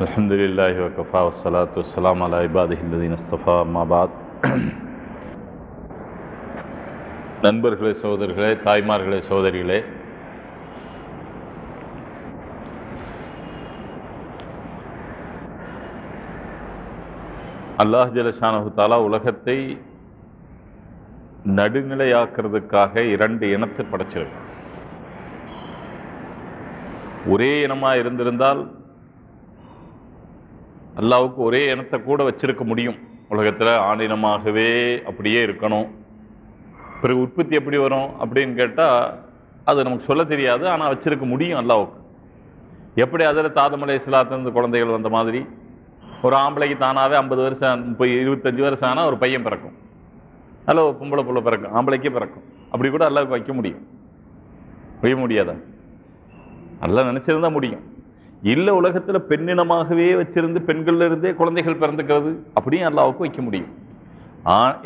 الحمد لله وكفى والصلاة والسلام على عباده الذين اصطفى ما بعد நண்பர்களே சகோதரர்களே தாய்மார்களே சகோதரிகளே அல்லாஹ் ஜலஷானஹு தாலா உலகத்தை நடுநிலையாக்குறதுக்காக இரண்டு இனத்தை படைச்சிருக்கு ஒரே இனமா இருந்திருந்தால் அல்லாவுக்கு ஒரே இனத்தை கூட வச்சிருக்க முடியும். உலகத்தில் ஆணினமாகவே அப்படியே இருக்கணும். பிறகு உற்பத்தி எப்படி வரும் அப்படின்னு கேட்டால் அது நமக்கு சொல்ல தெரியாது ஆனால் வச்சிருக்க முடியும் அல்லாவுக்கு. எப்படி அதில் தாதமலை இஸ்லாத்திலிருந்து குழந்தைகள் வந்த மாதிரி? ஒரு ஆம்பளைக்கு தானாவே ஐம்பது வருஷம் முப்பது இருபத்தஞ்சி வருஷம் ஆனால் ஒரு பையன் பிறக்கும். அல்ல ஒரு பொம்பளை புள்ள பிறக்கும் ஆம்பளைக்கே பிறக்கும். அப்படி கூட அல்லாவுக்கு வைக்க முடியும். வைக்க முடியாதா? நல்லா நினைச்சிருந்தா முடியும். இல்லை உலகத்தில் பெண்ணினமாகவே வச்சிருந்து பெண்கள்ல இருந்தே குழந்தைகள் பிறந்துக்கிறது அப்படியும் அல்லாவுக்கு வைக்க முடியும்.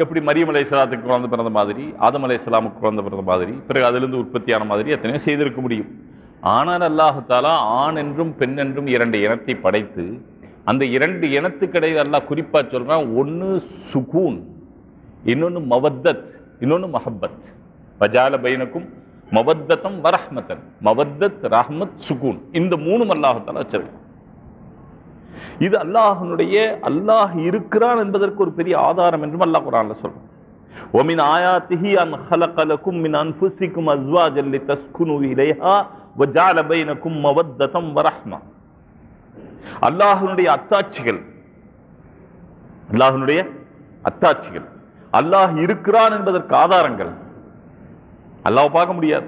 எப்படி மரியம் அலை குழந்தை பிறந்த மாதிரி ஆதம் அலை குழந்தை பிறந்த மாதிரி பிறகு அதிலிருந்து உற்பத்தியான மாதிரி எத்தனையோ செய்திருக்க முடியும். ஆனால் அல்லாஹாலா ஆண் என்றும் பெண் என்றும் இரண்டு இனத்தை படைத்து அந்த இரண்டு இனத்துக்கிடையே அல்லாஹ் குறிப்பாக சொல்கிறேன் ஒன்று சுகூன் இன்னொன்று மவத்தத் இன்னொன்று மஹப்பத். பஜால பைனக்கும் மவத்தத்தம் வரஹ்மத்தன் மவத்தத் ரஹ்மத் சுகூன் இந்த மூணும் அல்லாஹால வச்சிருக்கான் இது அல்லாஹனுடைய அல்லாஹ் இருக்கிறான் என்பதற்கு ஒரு பெரிய ஆதாரம் என்றும் அல்லாஹ் குரான்ல சொல்றான் ومن آياته أن خلق لكم من أنفسكم أزواجا لتسكنوا إليها وجعل بينكم مودة ورحمة அல்லாஹனுடைய அத்தாட்சிகள் அல்லாஹனுடைய அத்தாட்சிகள் அல்லாஹ் இருக்கிறான் என்பதற்கு ஆதாரங்கள் அல்லாவை பார்க்க முடியாது.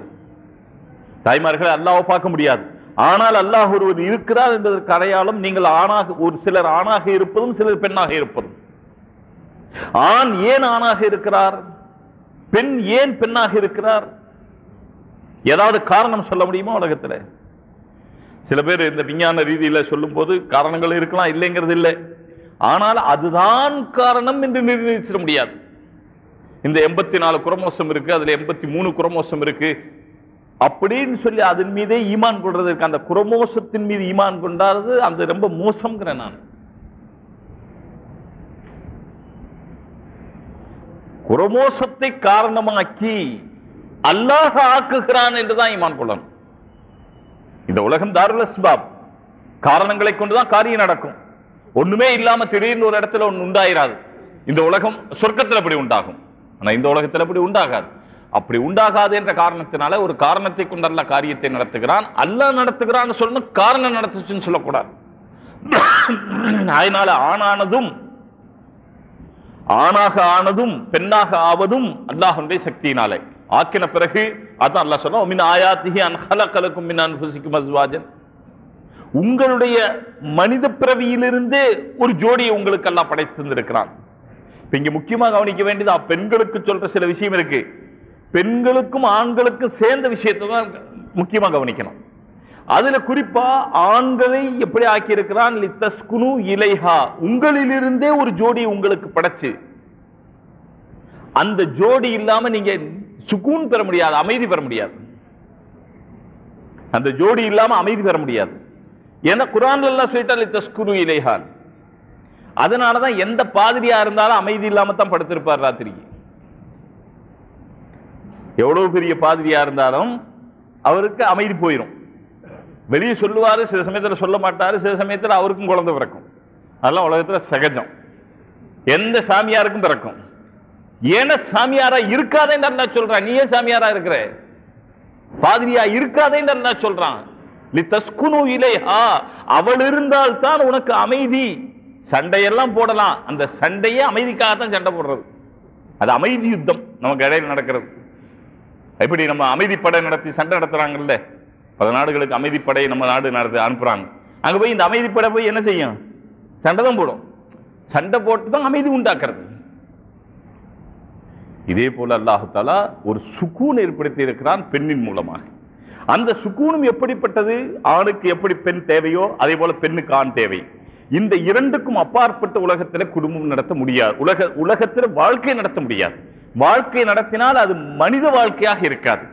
தாய்மார்களை அல்லாவை பார்க்க முடியாது. ஆனால் அல்லாஹ் ஒருவர் இருக்கிறார் என்பதற்கு அடையாளம் நீங்கள் ஆணாக ஒரு சிலர் ஆணாக இருப்பதும் சிலர் பெண்ணாக இருப்பதும். ஆண் ஏன் ஆணாக இருக்கிறார்? பெண் ஏன் பெண்ணாக இருக்கிறார்? ஏதாவது காரணம் சொல்ல முடியுமா உலகத்துல? சில பேர் இந்த விஞ்ஞான ரீதியில் சொல்லும் போது காரணங்கள் இருக்கலாம் இல்லைங்கிறது இல்லை. ஆனால் அதுதான் காரணம் என்று நிர்ணயிச்சிட முடியாது. இந்த எண்பத்தி நாலு குரோமோசம் இருக்கு அதுல எண்பத்தி மூணு குரோமோசம் இருக்கு. அப்படின்னு சொல்லி அதன் மீதே ஈமான் கொள்றதுக்கு அந்த குரோமோசத்தின் மீது ஈமான் கொண்டாடுறது அந்த ரொம்ப மோசம்ங்கிறேன் நான். குரோமோசத்தை காரணமாக்கி அல்லாஹ் ஆக்குகிறான் என்றுதான் ஈமான் கொள்ளணும். இந்த உலகம் தாருல் அஸ்பாப். காரணங்களை கொண்டுதான் காரியம் நடக்கும். ஒண்ணுமே இல்லாம திடீர்னு ஒரு இடத்துல ஒண்ணு உண்டாயிராது. இந்த உலகம் சொர்க்கத்தில் அப்படி உண்டாகும். ஆனால் இந்த உலகத்தில் அப்படி உண்டாகாது. அப்படி உண்டாகாது என்ற காரணத்தினால ஒரு காரணத்தை கொண்டு அல்ல காரியத்தை நடத்துகிறான். அல்லாஹ் நடத்துகிறான்னு சொல்லணும் காரணம் நடத்துச்சுன்னு சொல்லக்கூடாது. அதனால ஆணானதும் ஆணாக ஆனதும் பெண்ணாக ஆவதும் அல்லாஹனுடைய சக்தியினாலே. ஆக்கின பிறகு அதான் அல்லா சொன்னோம் மின் ஆயாத்திகி அன்ஹலக்கலக்கும் மின் அன்புசிக்கும் அஸ்வாஜன். உங்களுடைய மனித பிறவியிலிருந்தே ஒரு ஜோடியை உங்களுக்கு எல்லாம் படைத்திருந்திருக்கிறான் இங்க முக்கியமா கவனிக்க வேண்டியது பெண்களுக்கு சொல்ற சில விஷயம் இருக்கு. பெண்களுக்கும் ஆண்களுக்கும் சேர்ந்த விஷயத்தை தான் முக்கியமா கவனிக்கணும். அதுல குறிப்பா ஆண்களை எப்படி ஆக்கி இருக்கிறான் லித்தஸ்குனு இலைஹா. உங்களிலிருந்தே ஒரு ஜோடி உங்களுக்கு படைச்சு. அந்த ஜோடி இல்லாம நீங்க சுகூன் பெற முடியாது அமைதி பெற முடியாது. அந்த ஜோடி இல்லாம அமைதி பெற முடியாது. ஏன்னா குரான் எல்லாம் சொல்லிட்டா லித்தஸ்குனு இலைஹான் அதனாலதான் எந்த பாதிரியா இருந்தாலும் அமைதி இல்லாம தான் படுத்திருப்பார் ராத்திரிக்கு எவ்வளவு பெரிய பாதிரியா இருந்தாலும் அவருக்கு அமைதி போயிடும் வெளியே சொல்லுவாரு சில சமயத்துல சொல்ல மாட்டாரு சில சமயத்துல அவருக்கும் குழந்தை பிறக்கும். அதெல்லாம் உலகத்துல சகஜம். எந்த சாமியாருக்கும் பிறக்கும். ஏன சாமியாரா இருக்காதேன்னு அல்லா சொல்றான். நீயே சாமியாரா இருக்கிற? பாதிரியா இருக்காதேன்னு அல்லா சொல்றான். இலைஹா. அவள் இருந்தால் தான் உனக்கு அமைதி. சண்டையெல்லாம் போடலாம். அந்த சண்டையே அமைதிக்காக தான் சண்டை போடுறது. அது அமைதி யுத்தம் நமக்கு இடையில நடக்கிறது. எப்படி நம்ம அமைதிப்படை நடத்தி சண்டை நடத்துறாங்கல்ல? பல நாடுகளுக்கு அமைதிப்படை நம்ம நாடு நடத்தி அனுப்புறாங்க. அங்கே போய் இந்த அமைதிப்படை போய் என்ன செய்யும்? சண்டை தான் போடும். சண்டை போட்டு தான் அமைதி உண்டாக்குறது. இதே போல அல்லாஹாலா ஒரு சுக்கூன் ஏற்படுத்தி இருக்கிறான் பெண்ணின் மூலமாக. அந்த சுக்கூனும் எப்படிப்பட்டது? ஆணுக்கு எப்படி பெண் தேவையோ அதே போல பெண்ணுக்கு ஆண் தேவை. இந்த இரண்டுக்கும் அப்பாற்பட்ட உலகத்தில் குடும்பம் நடத்த முடியாது. உலக உலகத்தில் வாழ்க்கை நடத்த முடியாது. வாழ்க்கை நடத்தினால் அது மனித வாழ்க்கையாக இருக்காது.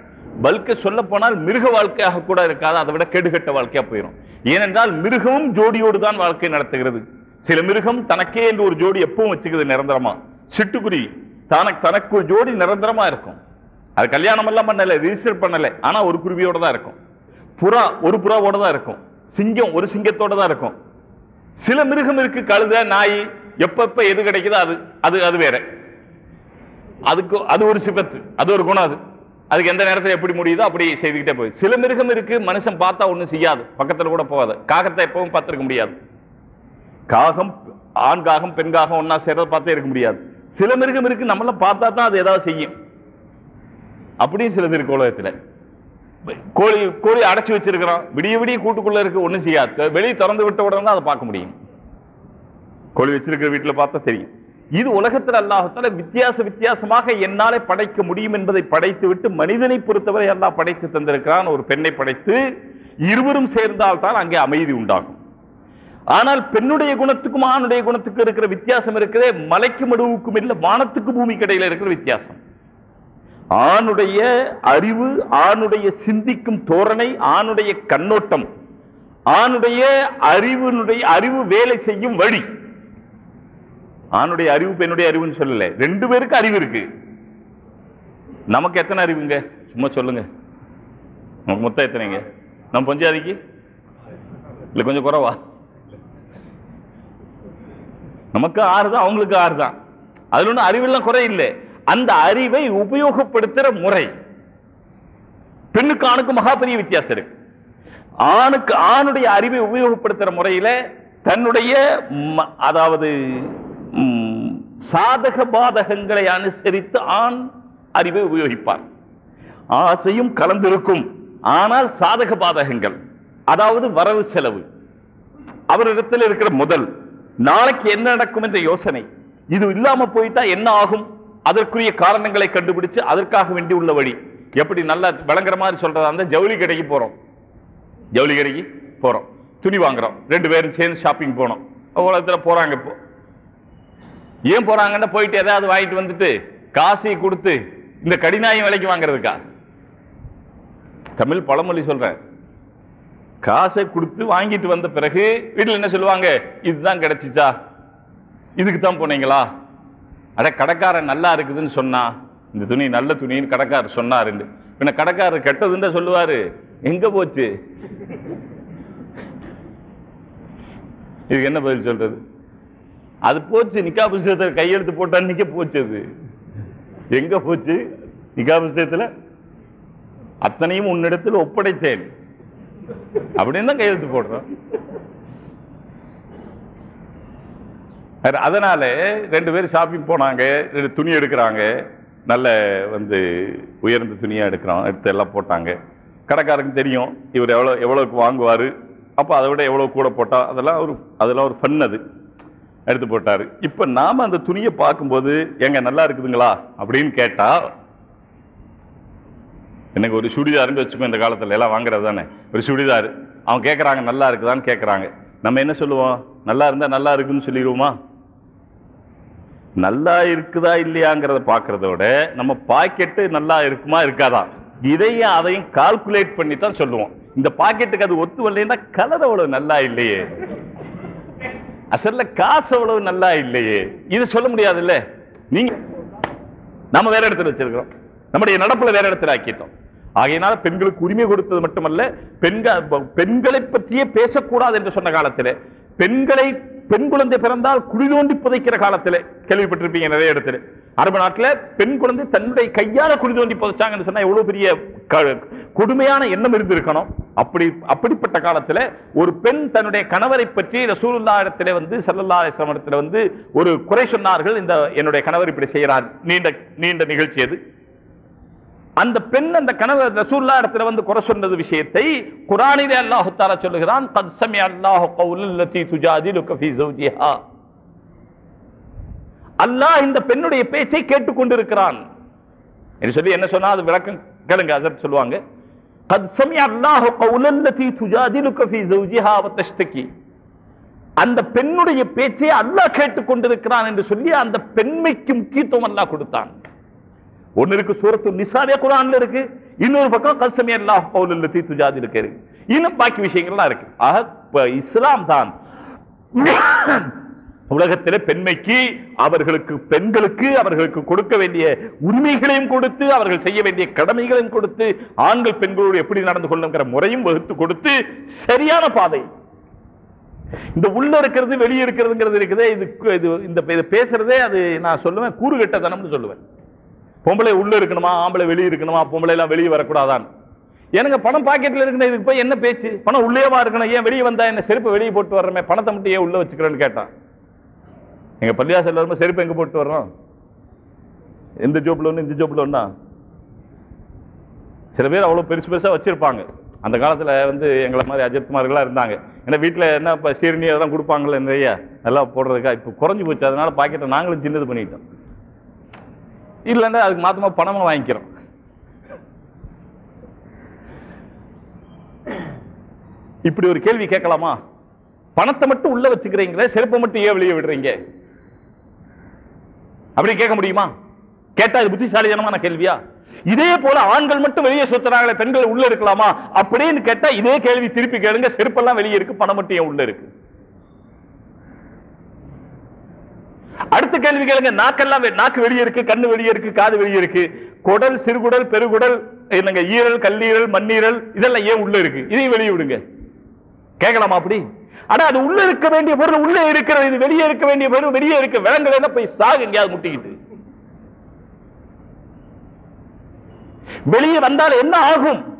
பல்க சொல்ல போனால் மிருக வாழ்க்கையாக கூட இருக்காது. அதை விட கெடுகட்ட வாழ்க்கையா போயிடும் ஏனென்றால் மிருகமும் ஜோடியோடு தான் வாழ்க்கை நடத்துகிறது. சில மிருகம் தனக்கே என்று ஒரு ஜோடி எப்பவும் வச்சுக்குது நிரந்தரமா. சிட்டுக்குருவி தனக்கு தனக்கு ஒரு ஜோடி நிரந்தரமா இருக்கும். அது கல்யாணம் எல்லாம் பண்ணல ரிஜிஸ்டர் பண்ணல. ஆனா ஒரு குருவியோட தான் இருக்கும். புறா ஒரு புறாவோட தான் இருக்கும். சிங்கம் ஒரு சிங்கத்தோட தான் இருக்கும். சில மிருகம் இருக்கு கழுத நாய் எப்பப்ப எது கிடைக்குதோ அது அது அது வேற. அதுக்கு அது ஒரு சிபத்து அது ஒரு குணம் அது. அதுக்கு எந்த நேரத்தில் எப்படி முடியுதோ அப்படி செய்துக்கிட்டே போய் சில மிருகம் இருக்கு மனுஷன் பார்த்தா ஒன்றும் செய்யாது. பக்கத்தில் கூட போகாது. காகத்தை எப்பவும் பார்த்துருக்க முடியாது. காகம் ஆண் காகம் பெண் காகம் ஒன்னா சேர்றத பார்த்தே இருக்க முடியாது. சில மிருகம் இருக்கு நம்மள பார்த்தா தான் அது ஏதாவது செய்யும். அப்படியும் சிலது இருக்கு உலகத்தில். கோழி கோழி அடைச்சி வச்சிருக்கிறோம். விடிய விடிய கூட்டுக்குள்ள இருக்கு ஒன்றும் செய்யாது. வெளியே திறந்து விட்ட உடனே அதை பார்க்க முடியும். கோழி வச்சிருக்கிற வீட்டில் பார்த்தா தெரியும். இது உலகத்தில் அல்லாஹத்தால வித்தியாச வித்தியாசமாக என்னாலே படைக்க முடியும் என்பதை படைத்து விட்டு மனிதனை பொறுத்தவரை எல்லாம் படைத்து தந்திருக்கிறான். ஒரு பெண்ணை படைத்து இருவரும் சேர்ந்தால் தான் அங்கே அமைதி உண்டாகும். ஆனால் பெண்ணுடைய குணத்துக்கும் ஆணுடைய குணத்துக்கும் இருக்கிற வித்தியாசம் இருக்கிறதே மலைக்கு மடுவுக்கும் இல்லை வானத்துக்கு பூமி கடையில் இருக்கிற வித்தியாசம். ஆணுடைய அறிவு ஆணுடைய சிந்திக்கும் தோரணை ஆணுடைய கண்ணோட்டம் ஆணுடைய அறிவினுடைய அறிவு வேலை செய்யும் வழி. ஆணுடைய அறிவு பெண்ணுடைய அறிவுன்னு சொல்லல. ரெண்டு பேருக்கு அறிவு இருக்கு. நமக்கு எத்தனை அறிவுங்க? சும்மா சொல்லுங்க. நமக்கு மொத்தம் எத்தனைங்க? நம்ம பஞ்சாதிக்கு? இல்லை கொஞ்சம் குறைவா? நமக்கு ஆறு தான் அவங்களுக்கு ஆறு தான் அதில் ஒன்றும் அறிவெல்லாம் குறை இல்லை அந்த அறிவை உபயோகப்படுத்துற முறை. பெண்ணுக்கு ஆணுக்கு மகா பெரிய வித்தியாசம் இருக்கு. ஆணுக்கு ஆணுடைய அறிவை உபயோகப்படுத்துற முறையில தன்னுடைய அதாவது சாதக பாதகங்களை அனுசரித்து ஆண் அறிவை உபயோகிப்பார். ஆசையும் கலந்திருக்கும். ஆனால் சாதக பாதகங்கள் அதாவது வரவு செலவு. அவரிடத்தில் இருக்கிற முதல் நாளைக்கு என்ன நடக்கும் என்ற யோசனை. இது இல்லாம போயிட்டா என்ன ஆகும்? அதற்குரிய காரணங்களை கண்டுபிடிச்சு அதற்காக வேண்டி உள்ள வழி. எப்படி நல்லா விளங்குற மாதிரி சொல்றதா இருந்தால் ஜவுளி கடைக்கு போறோம். ஜவுளி கடைக்கு போறோம். துணி வாங்குறோம். ரெண்டு பேரும் சேர்ந்து ஷாப்பிங் போனோம். உலகத்தில் போறாங்க இப்போ. ஏன் போறாங்கன்னா போயிட்டு ஏதாவது வாங்கிட்டு வந்துட்டு காசை கொடுத்து இந்த கடினாயம் விலைக்கு வாங்குறதுக்கா? தமிழ் பழமொழி சொல்றேன் காசை கொடுத்து வாங்கிட்டு வந்த பிறகு வீட்டில் என்ன சொல்லுவாங்க? இதுதான் கிடைச்சிச்சா? இதுக்கு தான் போனீங்களா? அட கடைக்காரன் நல்லா இருக்குதுன்னு சொன்னா இந்த துணி நல்ல துணின்னு கடைக்காரர் சொன்னாருன்னு பின்ன கடைக்காரர் கெட்டதுன்னு சொல்லுவாரு. எங்க போச்சு? இதுக்கு என்ன பதில் சொல்றது? அது போச்சு நிக்கா புஸ்தகத்தில் கையெழுத்து போட்டா நிக்க போச்சு அது. எங்க போச்சு? நிக்கா அத்தனையும் உன்னிடத்தில் ஒப்படைத்தேன். அப்படின்னு தான் கையெழுத்து போடுறோம் வேற அதனால ரெண்டு பேரும் ஷாப்பிங் போனாங்க ரெண்டு துணி எடுக்கிறாங்க. நல்ல வந்து உயர்ந்த துணியாக எடுக்கிறோம் எடுத்து எல்லாம் போட்டாங்க. கடைக்காரருக்கு தெரியும் இவர் எவ்வளோ எவ்வளோக்கு வாங்குவார். அப்போ அதை விட எவ்வளோ கூட போட்டால் அதெல்லாம் ஒரு அதெல்லாம் ஒரு ஃபன் அது. எடுத்து போட்டார். இப்போ நாம் அந்த துணியை பார்க்கும்போது எங்க நல்லா இருக்குதுங்களா? அப்படின்னு கேட்டால் எனக்கு ஒரு சுடிதாருன்னு வச்சுக்கோ இந்த காலத்தில் எல்லாம் வாங்குறது தானே. ஒரு சுடிதார். அவன் கேட்குறாங்க நல்லா இருக்குதான்னு கேட்குறாங்க நம்ம என்ன சொல்லுவோம்? நல்லா இருந்தால் நல்லா இருக்குன்னு சொல்லிடுவோமா? நல்லா இருக்குதா இல்லையாங்கிறத பார்க்கறத விட நம்ம பாக்கெட்டு நல்லா இருக்குமா இருக்காதா? இதையும் அதையும் கால்குலேட் பண்ணி தான் சொல்லுவோம். இந்த பாக்கெட்டுக்கு அது ஒத்து வரலைன்னா கலர் அவ்வளவு நல்லா இல்லையே. அசல்ல காசு அவ்வளவு நல்லா இல்லையே. இது சொல்ல முடியாதுல்ல? நீங்க நம்ம வேற இடத்துல வச்சிருக்கிறோம். நம்முடைய நடப்புல வேற இடத்துல ஆக்கிட்டோம். ஆகையினால பெண்களுக்கு உரிமை கொடுத்தது மட்டுமல்ல பெண்கள் பெண்களை பற்றியே பேசக்கூடாது என்று சொன்ன காலத்தில் பெண்களை பெண் குழந்தை பிறந்தால் குழி தோண்டி புதைக்கிற காலத்தில் கேள்விப்பட்டிருப்பீங்க நிறைய இடத்துல. அரபு நாட்டில் பெண் குழந்தை தன்னுடைய கையால குழி தோண்டி புதைச்சாங்கன்னு சொன்னா எவ்வளவு பெரிய க- கொடுமையான எண்ணம் இருந்திருக்கணும். அப்படி அப்படிப்பட்ட காலத்துல ஒரு பெண் தன்னுடைய கணவரை பற்றி ரசூலுல்லா இடத்துல வந்து சல்லல்லா இடத்துல வந்து ஒரு குறை சொன்னார்கள். இந்த என்னுடைய கணவர் இப்படி செய்கிறார். நீண்ட நீண்ட நிகழ்ச்சி அது. அந்த பெண் அந்த கணவர் ரசூல்லா இடத்துல வந்து குறை சொன்னது விஷயத்தை குரானிலே அல்லாஹு தாரா சொல்லுகிறான் கத் சமி அல்லாஹு கவுலத்தி துஜாதி லுக்கஃபி ஜௌஜிஹா அல்லாஹ் இந்த பெண்ணுடைய பேச்சை கேட்டு கேட்டுக்கொண்டிருக்கிறான் என்று சொல்லி என்ன சொன்னா அது விளக்கம் கேளுங்க அசர் சொல்லுவாங்க கத் சமி அல்லாஹு கவுலத்தி துஜாதி லுக்கஃபி ஸௌஜிஹா வ தஷ்தகி. அந்த பெண்ணுடைய பேச்சை அல்லாஹ் கேட்டு கொண்டிருக்கிறான் என்று சொல்லி அந்த பெண்மைக்கும் கீத்தம் அல்லாஹ் கொடுத்தான். ஒன்னு இருக்கு சூரத்து நிசாவே குரான்ல இருக்கு. இன்னொரு பக்கம் கல்சமே அல்லாஹ் தீத்து ஜாதி இருக்கு இன்னும் பாக்கி விஷயங்கள்லாம் இருக்கு. ஆக இஸ்லாம் தான் உலகத்திலே பெண்மைக்கு அவர்களுக்கு பெண்களுக்கு அவர்களுக்கு கொடுக்க வேண்டிய உரிமைகளையும் கொடுத்து அவர்கள் செய்ய வேண்டிய கடமைகளையும் கொடுத்து ஆண்கள் பெண்களோடு எப்படி நடந்து கொள்ளுங்கிற முறையும் வகுத்து கொடுத்து சரியான பாதை. இந்த உள்ள இருக்கிறது வெளியே இருக்கிறதுங்கிறது இருக்குதே இது இந்த பேசுறதே அது நான் சொல்லுவேன் கூறுகட்டதனம்னு சொல்லுவேன். பொம்பளை உள்ள இருக்கணுமா ஆம்பளை வெளியே இருக்கணுமா பொம்பளை எல்லாம் வெளியே வரக்கூடாதான் எனக்கு பணம் பாக்கெட்ல இருக்கணும் இதுக்கு போய் என்ன பேச்சு? பணம் உள்ளேவா இருக்கணும் ஏன் வெளியே வந்தா என்ன செருப்பு வெளியே போட்டு வர்றமே? பணத்தை மட்டும் ஏன் உள்ள வச்சுக்கிறேன்னு கேட்டான். எங்க பள்ளியாசல் வரும்போது செருப்பு எங்க போட்டு வர்றோம்? எந்த ஜோப்ல ஒன்று இந்த ஜோப்ல ஒன்னா சில பேர் அவ்வளோ பெருசு பெருசாக வச்சிருப்பாங்க. அந்த காலத்தில் வந்து எங்களை மாதிரி அஜித்குமார்களா இருந்தாங்க. ஏன்னா வீட்டில் என்ன இப்போ சீரணி அதெல்லாம் கொடுப்பாங்களே நிறைய. நல்லா போடுறதுக்கா இப்போ குறைஞ்சி போச்சு. அதனால பாக்கெட்டை நாங்களும் சின்னது பண்ணிட்டோம். இல்லைன்னா அதுக்கு மாத்தமா பணமா வாங்கிக்கிறோம். இப்படி ஒரு கேள்வி கேட்கலாமா? பணத்தை மட்டும் உள்ள வச்சுக்கிறீங்களே செருப்பை மட்டும் ஏன் வெளியே விடுறீங்க? அப்படி கேட்க முடியுமா? கேட்டா இது புத்திசாலித்தனமான கேள்வியா? இதே போல ஆண்கள் மட்டும் வெளியே சுத்துறாங்களே பெண்கள் உள்ள இருக்கலாமா அப்படின்னு கேட்டா இதே கேள்வி திருப்பி கேளுங்க செருப்பெல்லாம் வெளியே இருக்கு பணம் மட்டும் ஏன் உள்ள இருக்கு? அடுத்த கேள்வி கேளுங்க நாக்கெல்லாம் நாக்கு வெளியே இருக்கு கண்ணு வெளியே இருக்கு காது வெளியே இருக்கு. குடல் சிறுகுடல் பெருகுடல் என்னங்க ஈரல் கல்லீரல் மண்ணீரல் இதெல்லாம் ஏன் உள்ள இருக்கு? இதையும் வெளியே விடுங்க. கேட்கலாமா அப்படி? ஆனா அது உள்ள இருக்க வேண்டிய பொருள் உள்ள இருக்கிறது இது வெளியே இருக்க வேண்டிய பொருள் வெளியே இருக்க விலங்குல போய் சாகு எங்கேயாவது முட்டிக்கிட்டு? வெளியே வந்தால் என்ன ஆகும்?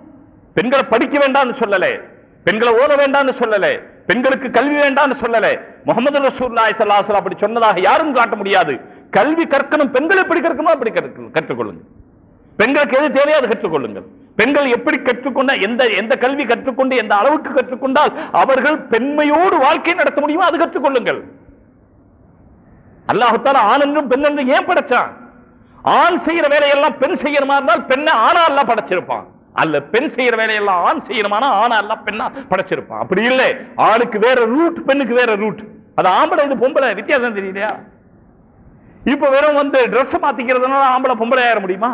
பெண்களை படிக்க வேண்டாம்னு சொல்லல. பெண்களை ஓத வேண்டாம்னு சொல்லலை. பெண்களுக்கு கல்வி வேண்டாம்னு சொல்லல. முகமது ரசூலுல்லாஹி ஸல்லல்லாஹு அப்படி சொன்னதாக யாரும் காட்ட முடியாது. கல்வி கற்கணும். பெண்கள் எப்படி கற்கணும் அப்படி கற்க- கற்றுக்கொள்ளுங்க பெண்களுக்கு எது தேவையோ அதை கற்றுக்கொள்ளுங்கள். பெண்கள் எப்படி கற்றுக்கொண்ட எந்த எந்த கல்வி கற்றுக்கொண்டு எந்த அளவுக்கு கற்றுக்கொண்டால் அவர்கள் பெண்மையோடு வாழ்க்கை நடத்த முடியுமோ அது கற்றுக்கொள்ளுங்கள். அல்லாஹத்தால ஆண் என்றும் பெண் என்றும் ஏன் படைச்சான்? ஆண் செய்யற வேலையெல்லாம் பெண் செய்யணுமா இருந்தால் பெண்ணை ஆணா எல்லாம் படைச்சிருப்பான். அல்ல பெண் செய்யற வேலையெல்லாம் ஆண் செய்யணுமானா ஆணா எல்லாம் பெண்ணா படைச்சிருப்பான். அப்படி இல்லை. ஆணுக்கு வேற ரூட் பெண்ணுக்கு வேற ரூட் அது ஆம்பளை இது பொம்பளை. வித்தியாசம் தெரியலையா இப்ப வெறும் வந்து ட்ரெஸ் மாத்திக்கிறதுனால ஆம்பளை பொம்பளை ஆயிட முடியுமா?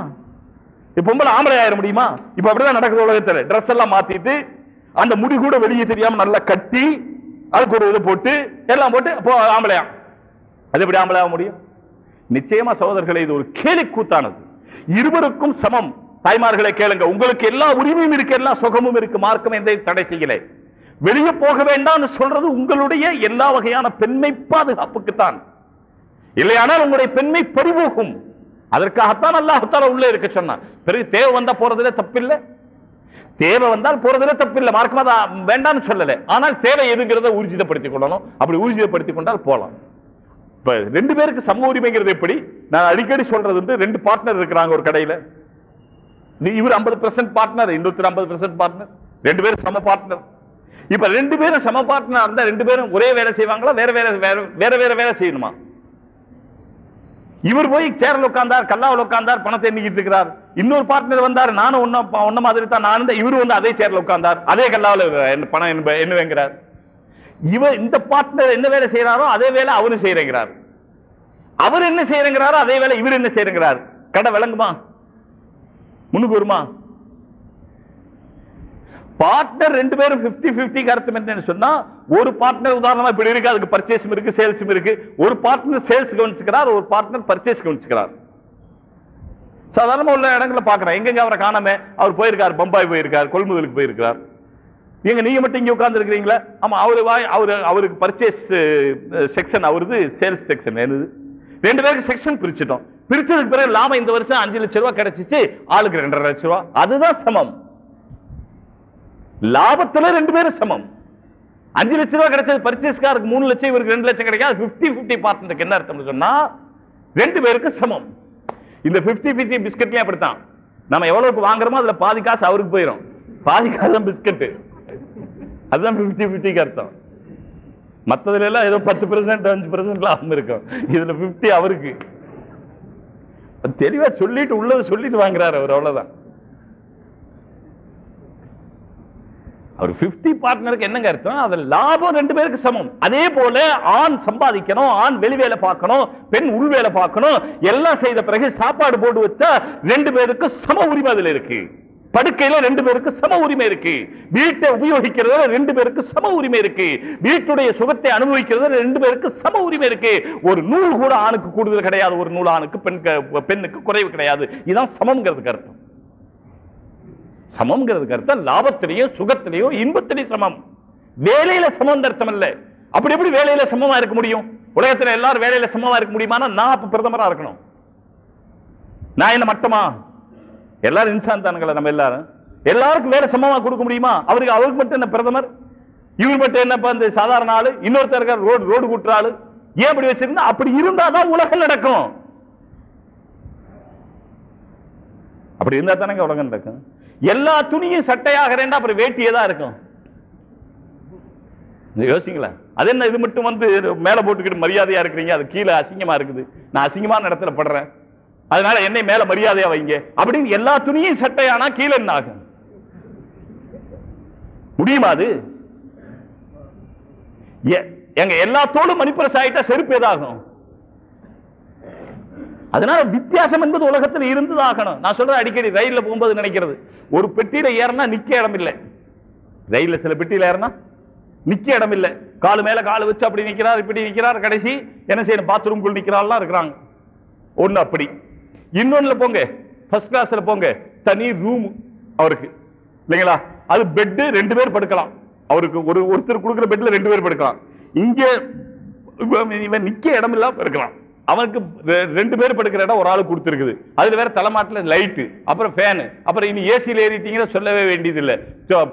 இப்ப பொம்பளை ஆம்பளை ஆயிட முடியுமா? இப்ப அப்படிதான் நடக்குது உலகத்துல. ட்ரெஸ் எல்லாம் மாத்திட்டு அந்த முடி கூட வெளியே தெரியாம நல்லா கட்டி அதுக்கு ஒரு இது போட்டு எல்லாம் போட்டு ஆம்பளையா? அது எப்படி ஆம்பளை ஆக முடியும்? நிச்சயமா சகோதரர்களை இது ஒரு கேலி கூத்தானது இருவருக்கும் சமம். தாய்மார்களை கேளுங்க. உங்களுக்கு எல்லா உரிமையும் இருக்கு எல்லா சுகமும் இருக்கு மார்க்கம் எந்த தடை செய்யல. வெளியே போக வேண்டாம்னு சொல்றது உங்களுடைய எல்லா வகையான பெண்மை பாதுகாப்புக்குத்தான். இல்லையானால் உங்களுடைய பெண்மை பறிபோகும். அதற்காகத்தான் அல்லாஹால உள்ளே இருக்க சொன்னான். பிறகு தேவை வந்தா போறதுல தப்பில்லை. தேவை வந்தால் போறதுல தப்பில்லை. மார்க்கமா தான் வேண்டாம்னு சொல்லல. ஆனால் தேவை எதுங்கிறத ஊர்ஜிதப்படுத்திக் கொள்ளணும். அப்படி ஊர்ஜிதப்படுத்திக் கொண்டால் போகலாம் இப்ப ரெண்டு பேருக்கு சம உரிமைங்கிறது எப்படி? நான் அடிக்கடி சொல்றது வந்து ரெண்டு பார்ட்னர் இருக்கிறாங்க ஒரு கடையில. நீ இவர் 50% பார்ட்னர் இன்னொருத்தர் 50% பார்ட்னர் ரெண்டு பேரும் சம பார்ட்னர் இப்ப ரெண்டு பேரும் சம பார்ட்னர் இருந்தா ரெண்டு பேரும் ஒரே வேலை செய்வாங்களா? வேற வேற வேற வேற வேற வேலை செய்யணுமா? இவர் போய் சேர்ல உட்கார்ந்தார் கல்லாவில் உட்கார்ந்தார் பணத்தை எண்ணிக்கிட்டு இருக்கிறார். இன்னொரு பார்ட்னர் வந்தார் நானும் ஒன்ன ஒன்ன மாதிரி தான் நான் இருந்தேன். இவரு வந்து அதே சேர்ல உட்கார்ந்தார். அதே கல்லாவில் பணம் என்ன- வேங்கிறார்? இவர் இந்த பார்ட்னர் என்ன வேலை செய்யறாரோ அதே வேலை அவரும் செய்யறேங்கிறார். அவர் என்ன செய்யறேங்கிறாரோ அதே வேலை இவர் என்ன செய்யறேங்கிறார். கடை விளங்குமா? முன்னுக்கு வருமா? பார்ட்னர் ரெண்டு பேரும் 50 50 கருத்து என்னன்னு சொன்னா ஒரு பார்ட்னர் உதாரணமா இப்படி இருக்கு அதுக்கு பர்ச்சேஸும் இருக்கு சேல்ஸும் இருக்கு. ஒரு பார்ட்னர் சேல்ஸ் கவனிச்சுக்கிறார் ஒரு பார்ட்னர் பர்ச்சேஸ் கவனிச்சுக்கிறார். சாதாரணமா உள்ள இடங்களை பாக்குறேன் எங்கெங்க அவரை காணாம அவர் போயிருக்கார் பம்பாய் போயிருக்கார் கொள்முதலுக்கு போயிருக்கார் எங்க நீங்க மட்டும் இங்க உட்கார்ந்து இருக்கிறீங்களா ஆமா அவரு வாய் அவரு அவருக்கு பர்ச்சேஸ் செக்ஷன் அவருது சேல்ஸ் செக்ஷன் என்னது? ரெண்டு பேருக்கு செக்ஷன் பிரிச்சிட்டோம். பிரிச்சதுக்கு பிறகு லாபம் இந்த வருஷம் அஞ்சு லட்சம் ரூபாய் கிடைச்சிச்சு ஆளுக்கு ரெண்டரை லட்சம் ரூபாய் அதுதான் சமம். லாபத்துல ரெண்டு பேரும் சமம். அஞ்சு லட்சம் ரூபாய் கிடைச்சது பர்ச்சேஸ்காருக்கு மூணு லட்சம் இவருக்கு ரெண்டு லட்சம் கிடைக்காது. 50 50 பார்ட்னருக்கு என்ன அர்த்தம் சொன்னா ரெண்டு பேருக்கு சமம். இந்த 50 50 பிஸ்கட்லயும் அப்படித்தான். நம்ம எவ்வளவுக்கு வாங்குறோமோ அதுல பாதி காசு அவருக்கு போயிடும் பாதி காசு தான் பிஸ்கட் அதுதான் 50 50 அர்த்தம். மத்ததுல எல்லாம் ஏதோ பத்து பர்சன்ட் அஞ்சு பெர்சென்ட் லாபம் இருக்கும். இதுல 50 அவருக்கு. தெளிவா சொல்லிட்டு உள்ளது சொல்லிட்டு வாங்குறாரு அவர் அவ்வளவுதான். அவர் 50 பார்ட்னருக்கு என்னங்க அர்த்தம்? அது லாபம் ரெண்டு பேருக்கு சமம். அதே போல ஆண் சம்பாதிக்கணும் ஆண் வெளி வேலை பார்க்கணும் பெண் உள் வேலை பார்க்கணும் எல்லாம் செய்த பிறகு சாப்பாடு போட்டு வச்சா ரெண்டு பேருக்கு சம உரிமை அதுல இருக்கு. படுக்கையில ரெண்டு பேருக்கு சம உரிமை இருக்கு. வீட்டை உபயோகிக்கிறதுல ரெண்டு பேருக்கு சம உரிமை இருக்கு. வீட்டுடைய சுகத்தை அனுபவிக்கிறதுல ரெண்டு பேருக்கு சம உரிமை இருக்கு. ஒரு நூல் கூட ஆணுக்கு கூடுதல் கிடையாது ஒரு நூல் ஆணுக்கு பெண் பெண்ணுக்கு குறைவு கிடையாது. இதுதான் சமம்ங்கிறதுக்கு அர்த்தம் சமம்ங்கிறதுக்கு அர்த்தம் லாபத்திலையும் சுகத்திலையும் இன்பத்திலையும் சமம். வேலையில சமம் அர்த்தம் இல்ல. அப்படி எப்படி வேலையில சமமா இருக்க முடியும்? உலகத்துல எல்லாரும் வேலையில சமமா இருக்க முடியுமா நான் அப்ப பிரதமரா இருக்கணும். நான் என்ன மட்டமா? எல்லாரும் இன்சான் தானுங்களா நம்ம எல்லாரும். எல்லாருக்கும் வேலை சமமா கொடுக்க முடியுமா? அவருக்கு அவருக்கு மட்டும் என்ன பிரதமர்? இவர் மட்டும் என்னப்பா இந்த சாதாரண ஆளு? இன்னொருத்தர் இருக்கார் ரோடு ரோடு கூட்டுற ஆளு. ஏன் அப்படி வச்சிருந்தா அப்படி இருந்தாதான் உலகம் நடக்கும். அப்படி இருந்தா தானே உலகம் நடக்கும். எல்லா துணியும் சட்டையாக அப்புறம் வேட்டியே தான் இருக்கும். யோசிங்களா அது என்ன இது மட்டும் வந்து மேல போட்டுக்கிட்டு மரியாதையா இருக்கிறீங்க? அது கீழே அசிங்கமா இருக்குது. நான் அசிங்கமான இடத்துல படுறேன். அதனால என்னை மேல மரியாதையா வைங்க. அப்படின்னு எல்லா துணியும் சட்டையானா கீழே என்ன ஆகும் முடியுமா அது? எ- எங்க எல்லா தோளும் மணிப்பரசு ஆயிட்டா செருப்பு எதாகும் அதனால வித்தியாசம் என்பது உலகத்தில் இருந்ததாகணும். நான் சொல்றது அடிக்கடி ரயில்ல போகும்போது நினைக்கிறது. ஒரு பெட்டியில ஏறினா நிக்க இடம் இல்லை. ரயில்ல சில பெட்டியில ஏறினா நிக்க இடம் இல்லை. காலு மேல காலு வச்சு அப்படி நிக்கிறார் இப்படி நிக்கிறார் கடைசி என்ன செய்யணும்? பாத்ரூம்குள் நிக்கிறாள்லாம் இருக்கிறாங்க. ஒண்ணு அப்படி. இன்னொன்னுல போங்க. ஃபர்ஸ்ட் கிளாஸ்ல போங்க. தனி ரூம் அவருக்கு. இல்லைங்களா? அது பெட்டு ரெண்டு பேர் படுக்கலாம். அவருக்கு ஒரு ஒருத்தர் கொடுக்குற பெட்ல ரெண்டு பேர் படுக்கலாம். இங்கே இவன் நிற்க நிக்க இடம் இல்லாம இருக்கலாம். அவனுக்கு ரெ- ரெண்டு பேர் படுக்கிற இடம் ஒரு ஆள் கொடுத்துருக்குது. அதுல வேற தலைமாட்டில் லைட்டு அப்புறம் ஃபேனு அப்புறம் இனி ஏசியில் ஏறிட்டீங்கன்னா சொல்லவே வேண்டியது இல்ல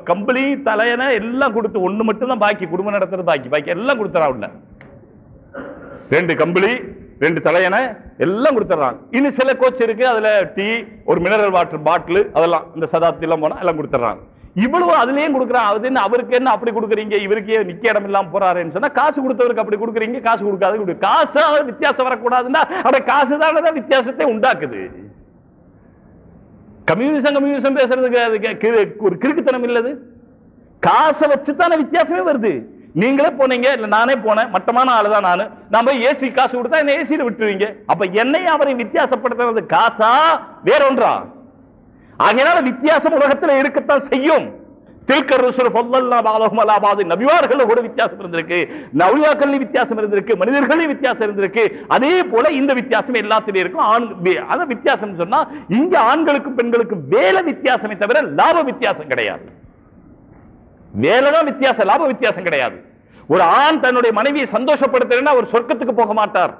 கம்பளி தலையனை எல்லாம் கொடுத்து ஒன்று மட்டும் தான் பாக்கி. குடும்பம் நடத்துறது பாக்கி. பாக்கி எல்லாம் கொடுத்துறான் உள்ள ரெண்டு கம்பளி ரெண்டு தலையணை எல்லாம் கொடுத்துறாங்க இனி சில கோச் இருக்கு அதுல டீ ஒரு மினரல் வாட்டர் பாட்டில் அதெல்லாம் இந்த சதாப்தி எல்லாம் போனா எல்லாம் கொடுத்துறாங்க இவ்வளவு அதுலயும் கொடுக்குறான் அது என்ன அவருக்கு என்ன அப்படி கொடுக்குறீங்க? இவருக்கே நிக்க இடம் இல்லாம போறாருன்னு சொன்னா காசு கொடுத்தவருக்கு அப்படி கொடுக்குறீங்க? காசு கொடுக்காது கொடு. காசு வித்தியாசம் வரக்கூடாதுன்னா அப்படி காசு தான் வித்தியாசத்தை உண்டாக்குது. கம்யூனிசம் கம்யூனிசம் பேசுறதுக்கு அதுக்கு ஒரு கிறுக்குத்தனம் இல்லது. காசை வச்சு தானே வித்தியாசமே வருது. நீங்களே போனீங்க இல்ல நானே போனேன் மட்டமான ஆளு தான் நானு. நான் போய் ஏசி காசு கொடுத்தா என்ன ஏசியில விட்டுருவீங்க. அப்ப என்னை அவரை வித்தியாசப்படுத்துறது காசா? வேறொன்றா ஆகையினால வித்தியாசம் உலகத்துல இருக்கத்தான் செய்யும். தில்கர் ரசூல் ஃபல்லல்லாஹு பாலஹும் அலா கூட வித்தியாசம் இருந்திருக்கு. நவியாக்கள் வித்தியாசம் இருந்திருக்கு மனிதர்களையும் வித்தியாசம் இருந்திருக்கு. அதே போல இந்த வித்தியாசம் எல்லாத்திலையும் இருக்கும். ஆண் வே- அத வித்தியாசம் சொன்னா இங்க ஆண்களுக்கும் பெண்களுக்கும் வேலை வித்தியாசமே தவிர லாப வித்தியாசம் கிடையாது. வேலைதான் வித்தியாசம் லாப வித்தியாசம் கிடையாது. ஒரு ஆண் தன்னுடைய மனைவியை சந்தோஷப்படுத்துறேன்னா அவர் சொர்க்கத்துக்கு போக மாட்டார்.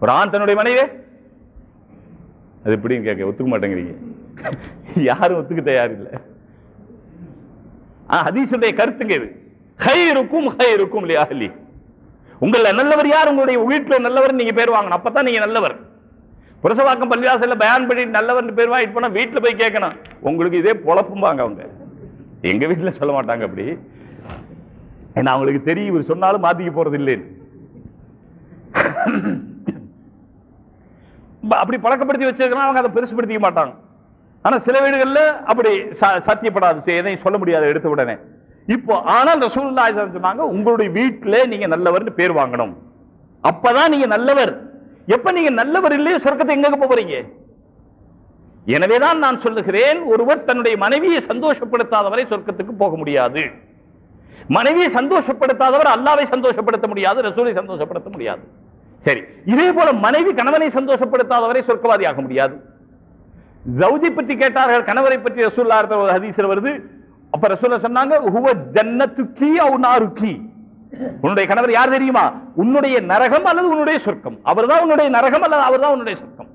ஒரு ஆண் தன்னுடைய மனைவி அது எப்படின்னு கேட்க ஒத்துக்க மாட்டேங்கிறீங்க. யாரும் ஒத்துக்க தயார் இல்ல. ஹதீசுடைய கருத்துங்க இது. ஹைருக்கும் இல்லையா அலி உங்கள நல்லவர் யார்? உங்களுடைய வீட்டுல நல்லவர் நீங்க பேர் வாங்கணும். அப்பதான் நீங்க நல்லவர். புரசவாக்கம் பள்ளிவாசல பயான் பண்ணி நல்லவர் பேர் வாங்கிட்டு போனா வீட்டில் போய் கேட்கணும். உங்களுக்கு இதே பொழப்பும்பாங்க அவங்க. எங்க வீட்டில் சொல்ல மாட்டாங்க அப்படி. ஏன்னா அவங்களுக்கு தெரியும் இவர் சொன்னாலும் மாத்திக்க போறது இல்லைன்னு அப்படி பழக்கப்படுத்தி வச்சிருக்கிறோம் அவங்க அதை பெருசுபடுத்திக்க மாட்டாங்க. ஆனா சில வீடுகள்ல அப்படி ச- சாத்தியப்படாது. எதையும் சொல்ல முடியாது எடுத்த உடனே. இப்போ ஆனால் ரசூல்லா ஸல்லல்லாஹு சொன்னாங்க உங்களுடைய வீட்டுல நீங்க நல்லவர்னு பேர் வாங்கணும். அப்பதான் நீங்க நல்லவர். எப்ப நீங்க நல்லவர் இல்லையோ சொர்க்கத்தை எங்க போறீங்க? எனவேதான் நான் சொல்லுகிறேன் ஒருவர் தன்னுடைய மனைவியை சந்தோஷப்படுத்தாதவரை சொர்க்கத்துக்கு போக முடியாது. மனைவியை சந்தோஷப்படுத்தாதவர் அல்லாவை சந்தோஷப்படுத்த முடியாது ரசூலை சந்தோஷப்படுத்த முடியாது. சரி இதே போல மனைவி கணவனை சந்தோஷப்படுத்தாதவரை சொர்க்கவாதி ஆக முடியாது. ஜவுதி பற்றி கேட்டார்கள் கணவரை பற்றி ரசூல்லா ஒரு ஹதீசில் வருது. அப்ப ரசூல்லா சொன்னாங்க ஹுவ ஜன்னத்துக்கி அவு உன்னுடைய கணவர் யார் தெரியுமா? உன்னுடைய நரகம் அல்லது உன்னுடைய சொர்க்கம்? அவர்தான் உன்னுடைய நரகம் அல்லது அவர்தான் உன்னுடைய சொர்க்கம்.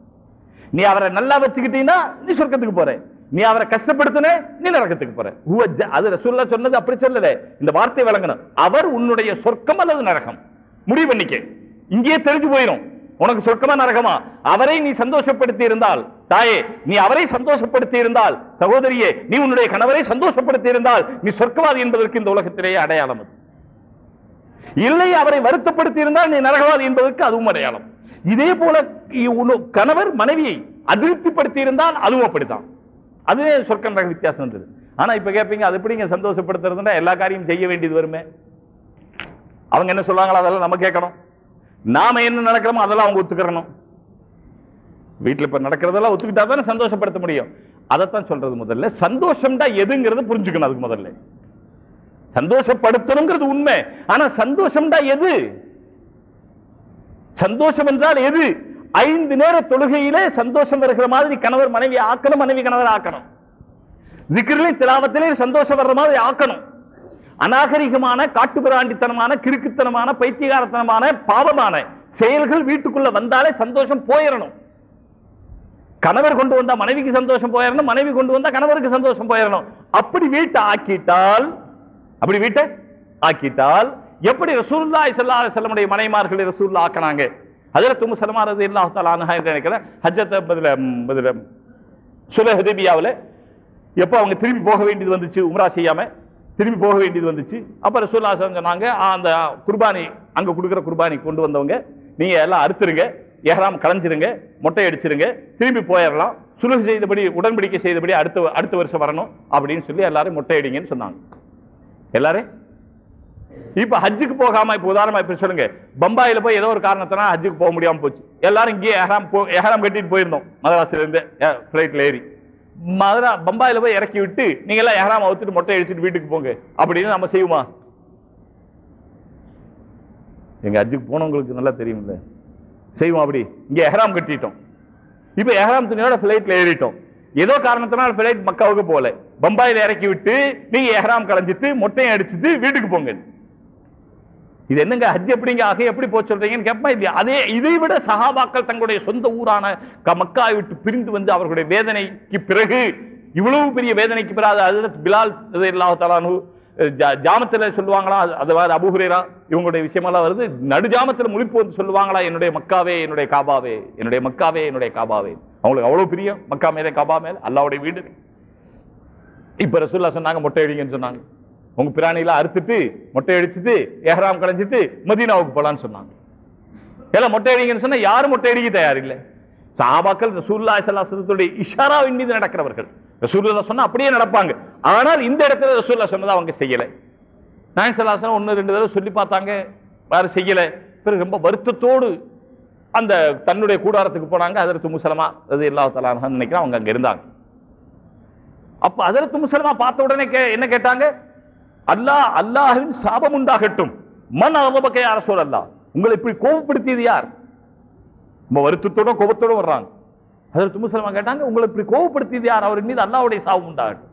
நீ அவரை நல்லா வச்சுக்கிட்டீங்கன்னா நீ சொர்க்கத்துக்கு போற நீ அவரை கஷ்டப்படுத்தின நீ நரகத்துக்கு போற ஜ- அது ரசூல்லா சொன்னது அப்படி சொல்லல. இந்த வார்த்தை வழங்கணும் அவர் உன்னுடைய சொர்க்கம் அல்லது நரகம்? முடிவு பண்ணிக்க. இங்கேயே தெரிஞ்சு போயிடும் உனக்கு சொர்க்கமா நரகமா? அவரை நீ சந்தோஷப்படுத்தி இருந்தால் தாயே நீ அவரை சந்தோஷப்படுத்தி இருந்தால் சகோதரியே நீ உன்னுடைய கணவரை சந்தோஷப்படுத்தி இருந்தால் நீ சொர்க்கவாதி என்பதற்கு இந்த உலகத்திலேயே அடையாளம் இல்லை அவரை வருத்தப்படுத்தி இருந்தால் நீ நரகவாதி என்பதற்கு அதுவும் அடையாளம். இதே போல இ- கணவர் மனைவியை அதிருப்திப்படுத்தி இருந்தால் அதுவும் அதுவே சொர்க்க நரக வித்தியாசம் இருந்தது. ஆனா இப்ப கேட்பீங்க அது எப்படிங்க சந்தோஷப்படுத்துறதுன்னா எல்லா காரியம் செய்ய வேண்டியது வருமே? அவங்க என்ன சொல்றாங்களோ அதெல்லாம் நம்ம கேட்கணும். நாம என்ன நடக்கிறோமோ அதெல்லாம் அவங்க ஒத்துக்கிறணும். வீட்டில் இப்ப நடக்கிறதெல்லாம் ஒத்துக்கிட்டா தானே சந்தோஷப்படுத்த முடியும். அதைத்தான் சொல்றது முதல்ல. சந்தோஷம்டா எதுங்கிறத புரிஞ்சுக்கணும் அதுக்கு முதல்ல. சந்தோஷப்படுத்தணுங்கிறது உண்மை. ஆனா சந்தோஷம்டா எது? சந்தோஷம் என்றால் எது? ஐந்து நேர தொழுகையிலே சந்தோஷம் வருகிற மாதிரி கணவர் மனைவி ஆக்கணும் மனைவி கணவர் ஆக்கணும். திக்கிரிலே திலாவத்திலையும் சந்தோஷம் வர்ற மாதிரி ஆக்கணும். அநாகரிகமான காட்டுபிராண்டித்தனமான கிறுக்குத்தனமான பைத்தியகாரத்தனமான பாவமான செயல்கள் வீட்டுக்குள்ள வந்தாலே சந்தோஷம் போயிடணும் கணவர் கொண்டு வந்தா மனைவிக்கு சந்தோஷம் போயிடணும் மனைவி கொண்டு வந்தா கணவருக்கு சந்தோஷம் போயிடணும் அப்படி வீட்டை ஆக்கிட்டால் அப்படி வீட்டை ஆக்கிட்டால் எப்படி ரசூல்லா இசல்லா செல்லமுடைய மனைமார்களை ரசூல்லா ஆக்கினாங்க? அதில் தும்பு சலமா ரலியல்லாஹு தஆலா என்று நினைக்கிறேன் ஹஜ்ஜத் பதில பதில சுலஹ் ஹுதைபியாவுல எப்போ அவங்க திரும்பி போக வேண்டியது வந்துச்சு உம்ரா செய்யாமல் திரும்பி போக வேண்டியது வந்துச்சு. அப்புறம் ரசூல்லா சொன்னாங்க அந்த குர்பானி அங்கே கொடுக்குற குர்பானி கொண்டு வந்தவங்க நீங்கள் எல்லாம் அறுத்துருங்க ஏறாம் கலைஞ்சிருங்க மொட்டை அடிச்சிருங்க திரும்பி போயிடலாம். சுலுகு செய்தபடி உடன்படிக்கை செய்தபடி அடுத்த அடுத்த வருஷம் வரணும் அப்படின்னு சொல்லி எல்லாரும் மொட்டை அடிங்கன்னு சொன்னாங்க. எல்லாரும் இப்ப ஹஜ்ஜுக்கு போகாம இப்ப உதாரணமா இப்ப சொல்லுங்க. பம்பாயில போய் ஏதோ ஒரு காரணத்தினா ஹஜ்ஜுக்கு போக முடியாம போச்சு. எல்லாரும் இங்கேயே எஹராம் போ எஹராம் கட்டிட்டு போயிருந்தோம். மதராசில இருந்து பிளைட்ல ஏறி. மதுரா பம்பாயில போய் இறக்கி விட்டு நீங்க எல்லாம் எஹராம் அவுத்துட்டு மொட்டை அடிச்சுட்டு வீட்டுக்கு போங்க. அப்படின்னு நம்ம செய்வோமா? எங்க ஹஜ்ஜுக்கு போனவங்களுக்கு நல்லா தெரியும்ல. செய்வோம் அப்படி? இங்க எஹராம் கட்டிட்டோம். இப்ப எஹராம் துணியோட பிளைட்ல ஏறிட்டோம். ஏதோ காரணத்தினால பிளைட் மக்காவுக்கு போல பம்பாயில இறக்கி விட்டு நீங்க எஹராம் கலைஞ்சிட்டு மொட்டையும் அடிச்சிட்டு வீட்டுக்கு போங்க. இது என்னங்க ஹஜ் எப்படிங்க ஆக எப்படி போக சொல்றீங்கன்னு கேட்பா இல்லையா அதே இதை விட சகாபாக்கள் தங்களுடைய சொந்த ஊரான மக்கா மக்காவை விட்டு பிரிந்து வந்து அவர்களுடைய வேதனைக்கு பிறகு இவ்வளவு பெரிய வேதனைக்கு பிறகு அது பிலால் ரலியல்லாஹு ஜாமத்தில் ஜாமத்துல சொல்லுவாங்களா? அது- வேறு வேற இவங்களுடைய விஷயமெல்லாம் வருது. நடுஜாமத்துல முழிப்பு வந்து சொல்லுவாங்களா? என்னுடைய மக்காவே என்னுடைய காபாவே என்னுடைய மக்காவே என்னுடைய காபாவே. அவங்களுக்கு அவ்வளவு பிரியம். மக்கா மேலே காபா மேலே அல்லாவுடைய வீடு. இப்ப ரசூல்லா சொன்னாங்க மொட்டை அடிங்கன்னு சொன்னாங்க. உங்க பிராணிகளை அறுத்துட்டு மொட்டை அடிச்சுட்டு ஏஹராம் களைஞ்சிட்டு மதீனாவுக்கு போலான்னு சொன்னாங்க. எல்லாம் மொட்டை அடிங்கன்னு சொன்னா யாரும் மொட்டை அடிக்க தயார் இல்லை சாபாக்கள் ரசூல்லா சல்லாசத்துடைய இஷாராவின் மீது நடக்கிறவர்கள். ரசூல்லா சொன்னா அப்படியே நடப்பாங்க. ஆனால் இந்த இடத்துல ரசூல்லா சொன்னதை அவங்க செய்யலை. நாயன் சல்லாசனம் ஒன்னு ரெண்டு தடவை சொல்லி பார்த்தாங்க. வேறு செய்யலை. பிறகு ரொம்ப வருத்தத்தோடு அந்த தன்னுடைய கூடாரத்துக்கு போனாங்க. அதற்கு முசலமா அது எல்லா தலான்னு நினைக்கிறேன் அவங்க அங்கே இருந்தாங்க. அப்போ அதற்கு முசலமா பார்த்த உடனே கே- என்ன கேட்டாங்க? அல்லாஹ் அல்லாஹின் சாபம் உண்டாகட்டும். மன் அவபக்க யார சொல்லல்லா உங்களை இப்படி கோபப்படுத்தியது யார்? ரொம்ப வருத்தத்தோட கோபத்தோட வர்றாங்க. அதற்கு முசலமா கேட்டாங்க உங்களை இப்படி கோபப்படுத்தியது யார்? அவர் மீது அல்லாவுடைய சாபம் உண்டாகட்டும்.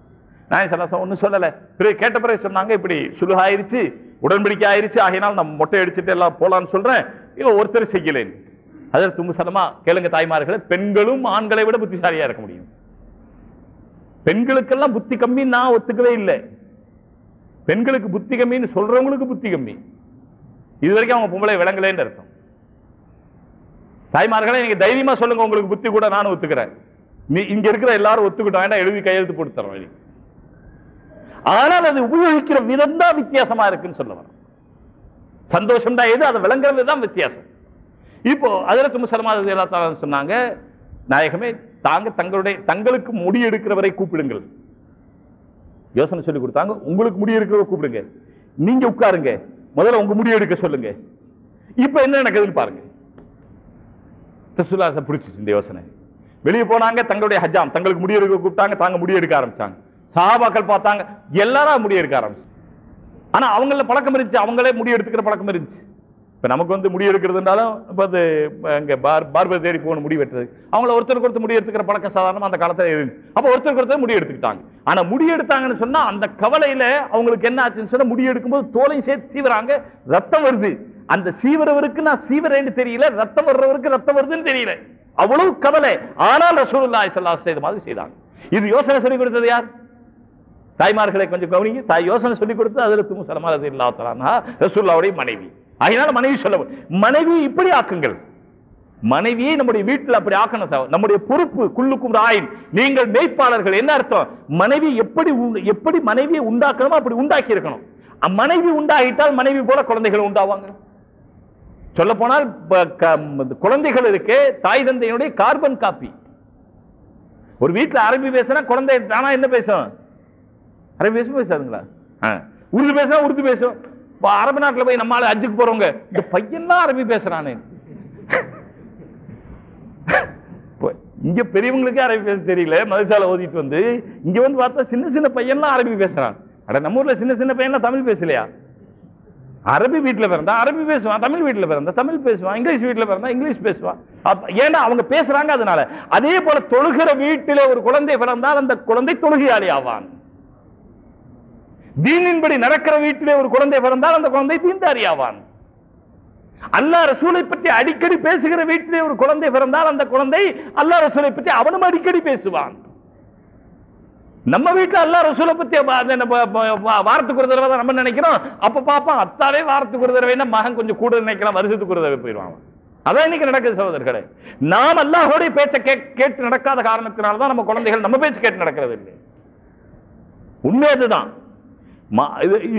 நான் சலாசம் ஒன்றும் சொல்லலை. பிறகு கேட்ட பிறகு சொன்னாங்க இப்படி சுலுகாயிருச்சு உடன்படிக்கை ஆயிருச்சு ஆகினால் நான் மொட்டை அடிச்சுட்டு எல்லாம் போலான்னு சொல்றேன். இவன் ஒருத்தர் செய்யலேன். அதற்கு முசலமா கேளுங்க தாய்மார்களே பெண்களும் ஆண்களை விட புத்திசாலியா இருக்க முடியும். பெண்களுக்கெல்லாம் புத்தி கம்மி நான் ஒத்துக்கவே இல்லை. பெண்களுக்கு புத்தி கம்மின்னு சொல்றவங்களுக்கு புத்தி கம்மி இது வரைக்கும் அவங்க பொம்பளை விளங்கலேன்னு அர்த்தம். தாய்மார்களே நீங்க தைரியமா சொல்லுங்க உங்களுக்கு புத்தி கூட நானும் ஒத்துக்கிறேன். நீ இங்க இருக்கிற எல்லாரும் ஒத்துக்கிட்டோம் வேண்டாம் எழுதி கையெழுத்து போட்டு தரோம் ஆனால் அது உபயோகிக்கிற விதம் தான் வித்தியாசமா இருக்குன்னு சொல்ல சந்தோஷம் தான் எது அதை விளங்குறது தான் வித்தியாசம். இப்போ அதற்கு முசலமா எல்லாத்தாலும் சொன்னாங்க நாயகமே தாங்க தங்களுடைய தங்களுக்கு முடி எடுக்கிறவரை கூப்பிடுங்கள். யோசனை சொல்லி கொடுத்தாங்க. உங்களுக்கு முடி இருக்கிறத கூப்பிடுங்க. நீங்க உட்காருங்க. முதல்ல உங்க முடி எடுக்க சொல்லுங்க. இப்ப என்ன நடக்குதுன்னு பாருங்க. ரசூலுல்லாஹ் பிடிச்சிச்சு இந்த யோசனை. வெளியே போனாங்க தங்களுடைய ஹஜாம். தங்களுக்கு முடி எடுக்க கூப்பிட்டாங்க தாங்க முடி எடுக்க ஆரம்பிச்சாங்க. சாபாக்கள் பார்த்தாங்க எல்லாரும் முடி எடுக்க ஆரம்பிச்சு ஆனா அவங்கள பழக்கம் இருந்துச்சு அவங்களே முடி எடுத்துக்கிற பழக்கம் இருந்துச்சு. இப்ப நமக்கு வந்து முடி எடுக்கிறதுனாலும் இப்போ அது இங்கே பார் பார்பர் தேடி போகணும் முடி வெட்டுறது. அவங்கள ஒருத்தருக்கு ஒருத்தர் முடி எடுத்துக்கிற பழக்கம் சாதாரணமாக அந்த காலத்துல இருந்துச்சு அப்போ ஒருத்தருக்கு ஒருத்தர் முடி எடுத்துக்கிட்டாங்க. ஆனா முடி எடுத்தாங்கன்னு சொன்னா அந்த கவலையில அவங்களுக்கு என்ன ஆச்சுன்னு சொன்னா முடி எடுக்கும்போது தோலையும் சேர்த்து சீவராங்க ரத்தம் வருது. அந்த சீவரவருக்கு நான் சீவரேன்னு தெரியல ரத்தம் வர்றவருக்கு ரத்தம் வருதுன்னு தெரியல. அவ்வளவு கவலை. ஆனால் ரசூலுல்லாஹி ஸல்லல்லாஹு செய்த மாதிரி செய்தாங்க. இது யோசனை சொல்லிக் கொடுத்தது யார்? தாய்மார்களை கொஞ்சம் கவனிங்க. தாய் யோசனை சொல்லிக் கொடுத்து அதில் துமு இல்லாத்தலான்னா ரசூல்லாவுடைய மனைவி. அதனால மனைவி சொல்ல மனைவி இப்படி ஆக்குங்கள். மனைவியை நம்முடைய வீட்டில் அப்படி ஆக்கணும் சார். நம்முடைய பொறுப்பு குள்ளுக்கும் ராயின் நீங்கள் மேய்ப்பாளர்கள் என்ன அர்த்தம்? மனைவி எப்படி உண்டு- எப்படி மனைவியை உண்டாக்கணுமோ அப்படி உண்டாக்கி இருக்கணும். மனைவி உண்டாகிட்டால் மனைவி போல குழந்தைகள் உண்டாவாங்க. சொல்ல போனால் குழந்தைகள் இருக்கு தாய் தந்தையினுடைய கார்பன் காப்பி. ஒரு வீட்டில் அரபி பேசுனா குழந்தை தானா என்ன பேசும்? அரபி பேசும் பேசாதுங்களா? ஆ. உருது பேசுனா உருது பேசும். இப்ப அரபு நாட்டுல போய் நம்ம அஜுக்கு போறவங்க இந்த பையன் தான் அரபி பேசுறானே. இங்க பெரியவங்களுக்கே அரபி பேச தெரியல மதுசால ஓதிட்டு வந்து இங்க வந்து பார்த்தா சின்ன சின்ன பையன்லாம் அரபி பேசுறான். அட நம்ம ஊர்ல சின்ன சின்ன பையன்லாம் தமிழ் பேசலையா? அரபி வீட்டுல பிறந்தா அரபி பேசுவான் தமிழ் வீட்டுல பிறந்தா தமிழ் பேசுவான் இங்கிலீஷ் வீட்டில் பிறந்தா இங்கிலீஷ் பேசுவான். ஏன்னா அவங்க பேசுறாங்க அதனால? அதே போல தொழுகிற வீட்டிலே ஒரு குழந்தை பிறந்தால் அந்த குழந்தை தொழுகையாளி ஆவான். தீனின்படி நடக்கிற வீட்டிலே ஒரு குழந்தை பிறந்தால் அந்த குழந்தை தீன்தாரி ஆவான் அல்லாஹ் ரசூலை பற்றி அடிக்கடி பேசுகிற வீட்டிலே ஒரு குழந்தை பிறந்தால் அந்த குழந்தை அல்லாஹ் ரசூலை பற்றி அவனும் அடிக்கடி பேசுவான். நம்ம வீட்டுல அல்லாஹ் ரசூலை பத்தி வாரத்துக்கு ஒரு தடவை தான் நம்ம நினைக்கிறோம். அப்ப பாப்பா அத்தாவே வாரத்துக்கு ஒரு தடவைன்னா மகன் கொஞ்சம் கூட நினைக்கலாம் வருஷத்துக்கு ஒரு தடவை போயிடுவான் அதான் இன்னைக்கு நடக்குது சகோதரர்களே. நாம் அல்லாஹோடைய பேச்சை கேட்டு நடக்காத காரணத்தினால தான் நம்ம குழந்தைகள் நம்ம பேச்சு கேட்டு நடக்கிறது இல்லை. உண்மை அதுதான்.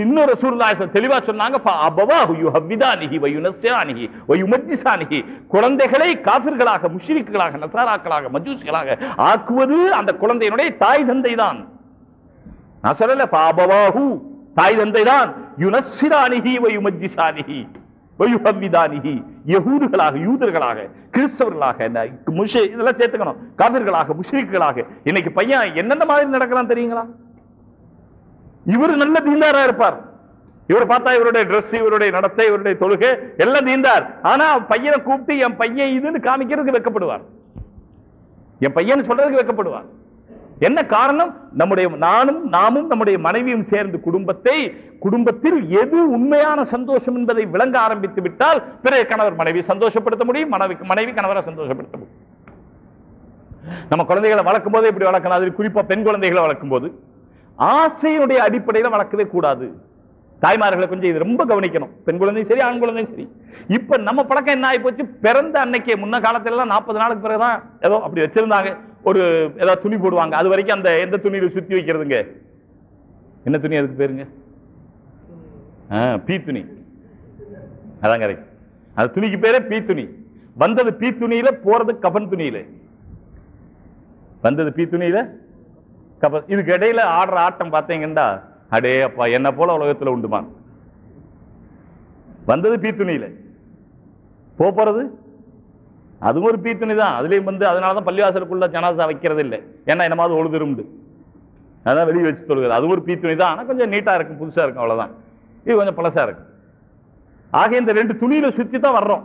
இன்னொரு ரசூலுல்லாஹி தெளிவா சொன்னாங்க "ஃப அபவாஹு யுஹவ்விதானிஹி வ யுனஸ்ஸிரானிஹி வ யுமஜ்ஜிசானிஹி." குழந்தைகளை காபிர்களாக முஷ்ரிக்குகளாக நசாராக்களாக மஜூசிகளாக ஆக்குவது அந்த குழந்தையினுடைய தாய் தந்தை தான். நான் சொல்லல "ஃப அபவாஹு தாய் தந்தை தான். யுனஸ்ஸிரானிஹி வ யுமஜ்ஜிசானிஹி யகூதுகளாக யூதர்களாக கிறிஸ்தவர்களாக இந்த முஷே இதெல்லாம் சேர்த்துக்கணும். காபிர்களாக முஷ்ரிக்குகளாக. இன்னைக்கு பையன் என்னென்ன மாதிரி நடக்கலாம் தெரியுங்களா? இவர் நல்ல தீந்தாரா இருப்பார். இவர் பார்த்தா இவருடைய ட்ரெஸ் இவருடைய நடத்தை இவருடைய தொழுகை எல்லாம் தீந்தார் ஆனா பையனை கூப்பிட்டு என் பையன் இதுன்னு காமிக்கிறதுக்கு வெக்கப்படுவார். என் பையன் சொல்றதுக்கு வெக்கப்படுவார். என்ன காரணம்? நம்முடைய நானும் நாமும் நம்முடைய மனைவியும் சேர்ந்து குடும்பத்தை குடும்பத்தில் எது உண்மையான சந்தோஷம் என்பதை விளங்க ஆரம்பித்து விட்டால் பிறகு கணவர் மனைவி சந்தோஷப்படுத்த முடியும் மனைவி மனைவி கணவரை சந்தோஷப்படுத்த முடியும். நம்ம குழந்தைகளை வளர்க்கும் போது இப்படி வளர்க்கணும் அது குறிப்பா பெண் குழந்தைகளை வளர்க்கும் போது ஆசையினுடைய அடிப்படையில் வளர்க்கவே கூடாது. தாய்மார்களை கொஞ்சம் இது ரொம்ப கவனிக்கணும். பெண் குழந்தையும் சரி ஆண் குழந்தையும் சரி. இப்ப நம்ம பழக்கம் என்ன ஆகி போச்சு பிறந்த அன்னைக்கே முன்ன காலத்துல எல்லாம் நாற்பது நாளுக்கு பிறகுதான் ஏதோ அப்படி வச்சிருந்தாங்க. ஒரு ஏதாவது துணி போடுவாங்க. அது வரைக்கும் அந்த எந்த துணியில சுத்தி வைக்கிறதுங்க? என்ன துணி அதுக்கு பேருங்க? பீ துணி. அதான் கரெக்ட் அந்த துணிக்கு பேரே பீ துணி. வந்தது பீ துணியில போறது கபன் துணியில. வந்தது பீ துணியில இதுக்கு இடையில ஆடுற ஆட்டம் பார்த்தீங்கன்னா அடே அப்பா என்ன போல உலகத்தில் உண்டுமா? வந்தது பீத்துணியில போறது? அதுவும் ஒரு பீத்துணி தான். அதுலேயும் வந்து அதனாலதான் பள்ளிவாசலுக்குள்ள ஜனாசா வைக்கிறது இல்லை ஏன்னா என்னமாவது ஒழுதுருண்டு அதான் வெளியே வச்சு சொல்கிறது அது ஒரு பீத்துணி தான். ஆனால் கொஞ்சம் நீட்டாக இருக்கும் புதுசாக இருக்கும் அவ்வளோதான் இது கொஞ்சம் பழசாக இருக்கும். ஆக இந்த ரெண்டு துணியில சுற்றி தான் வர்றோம்.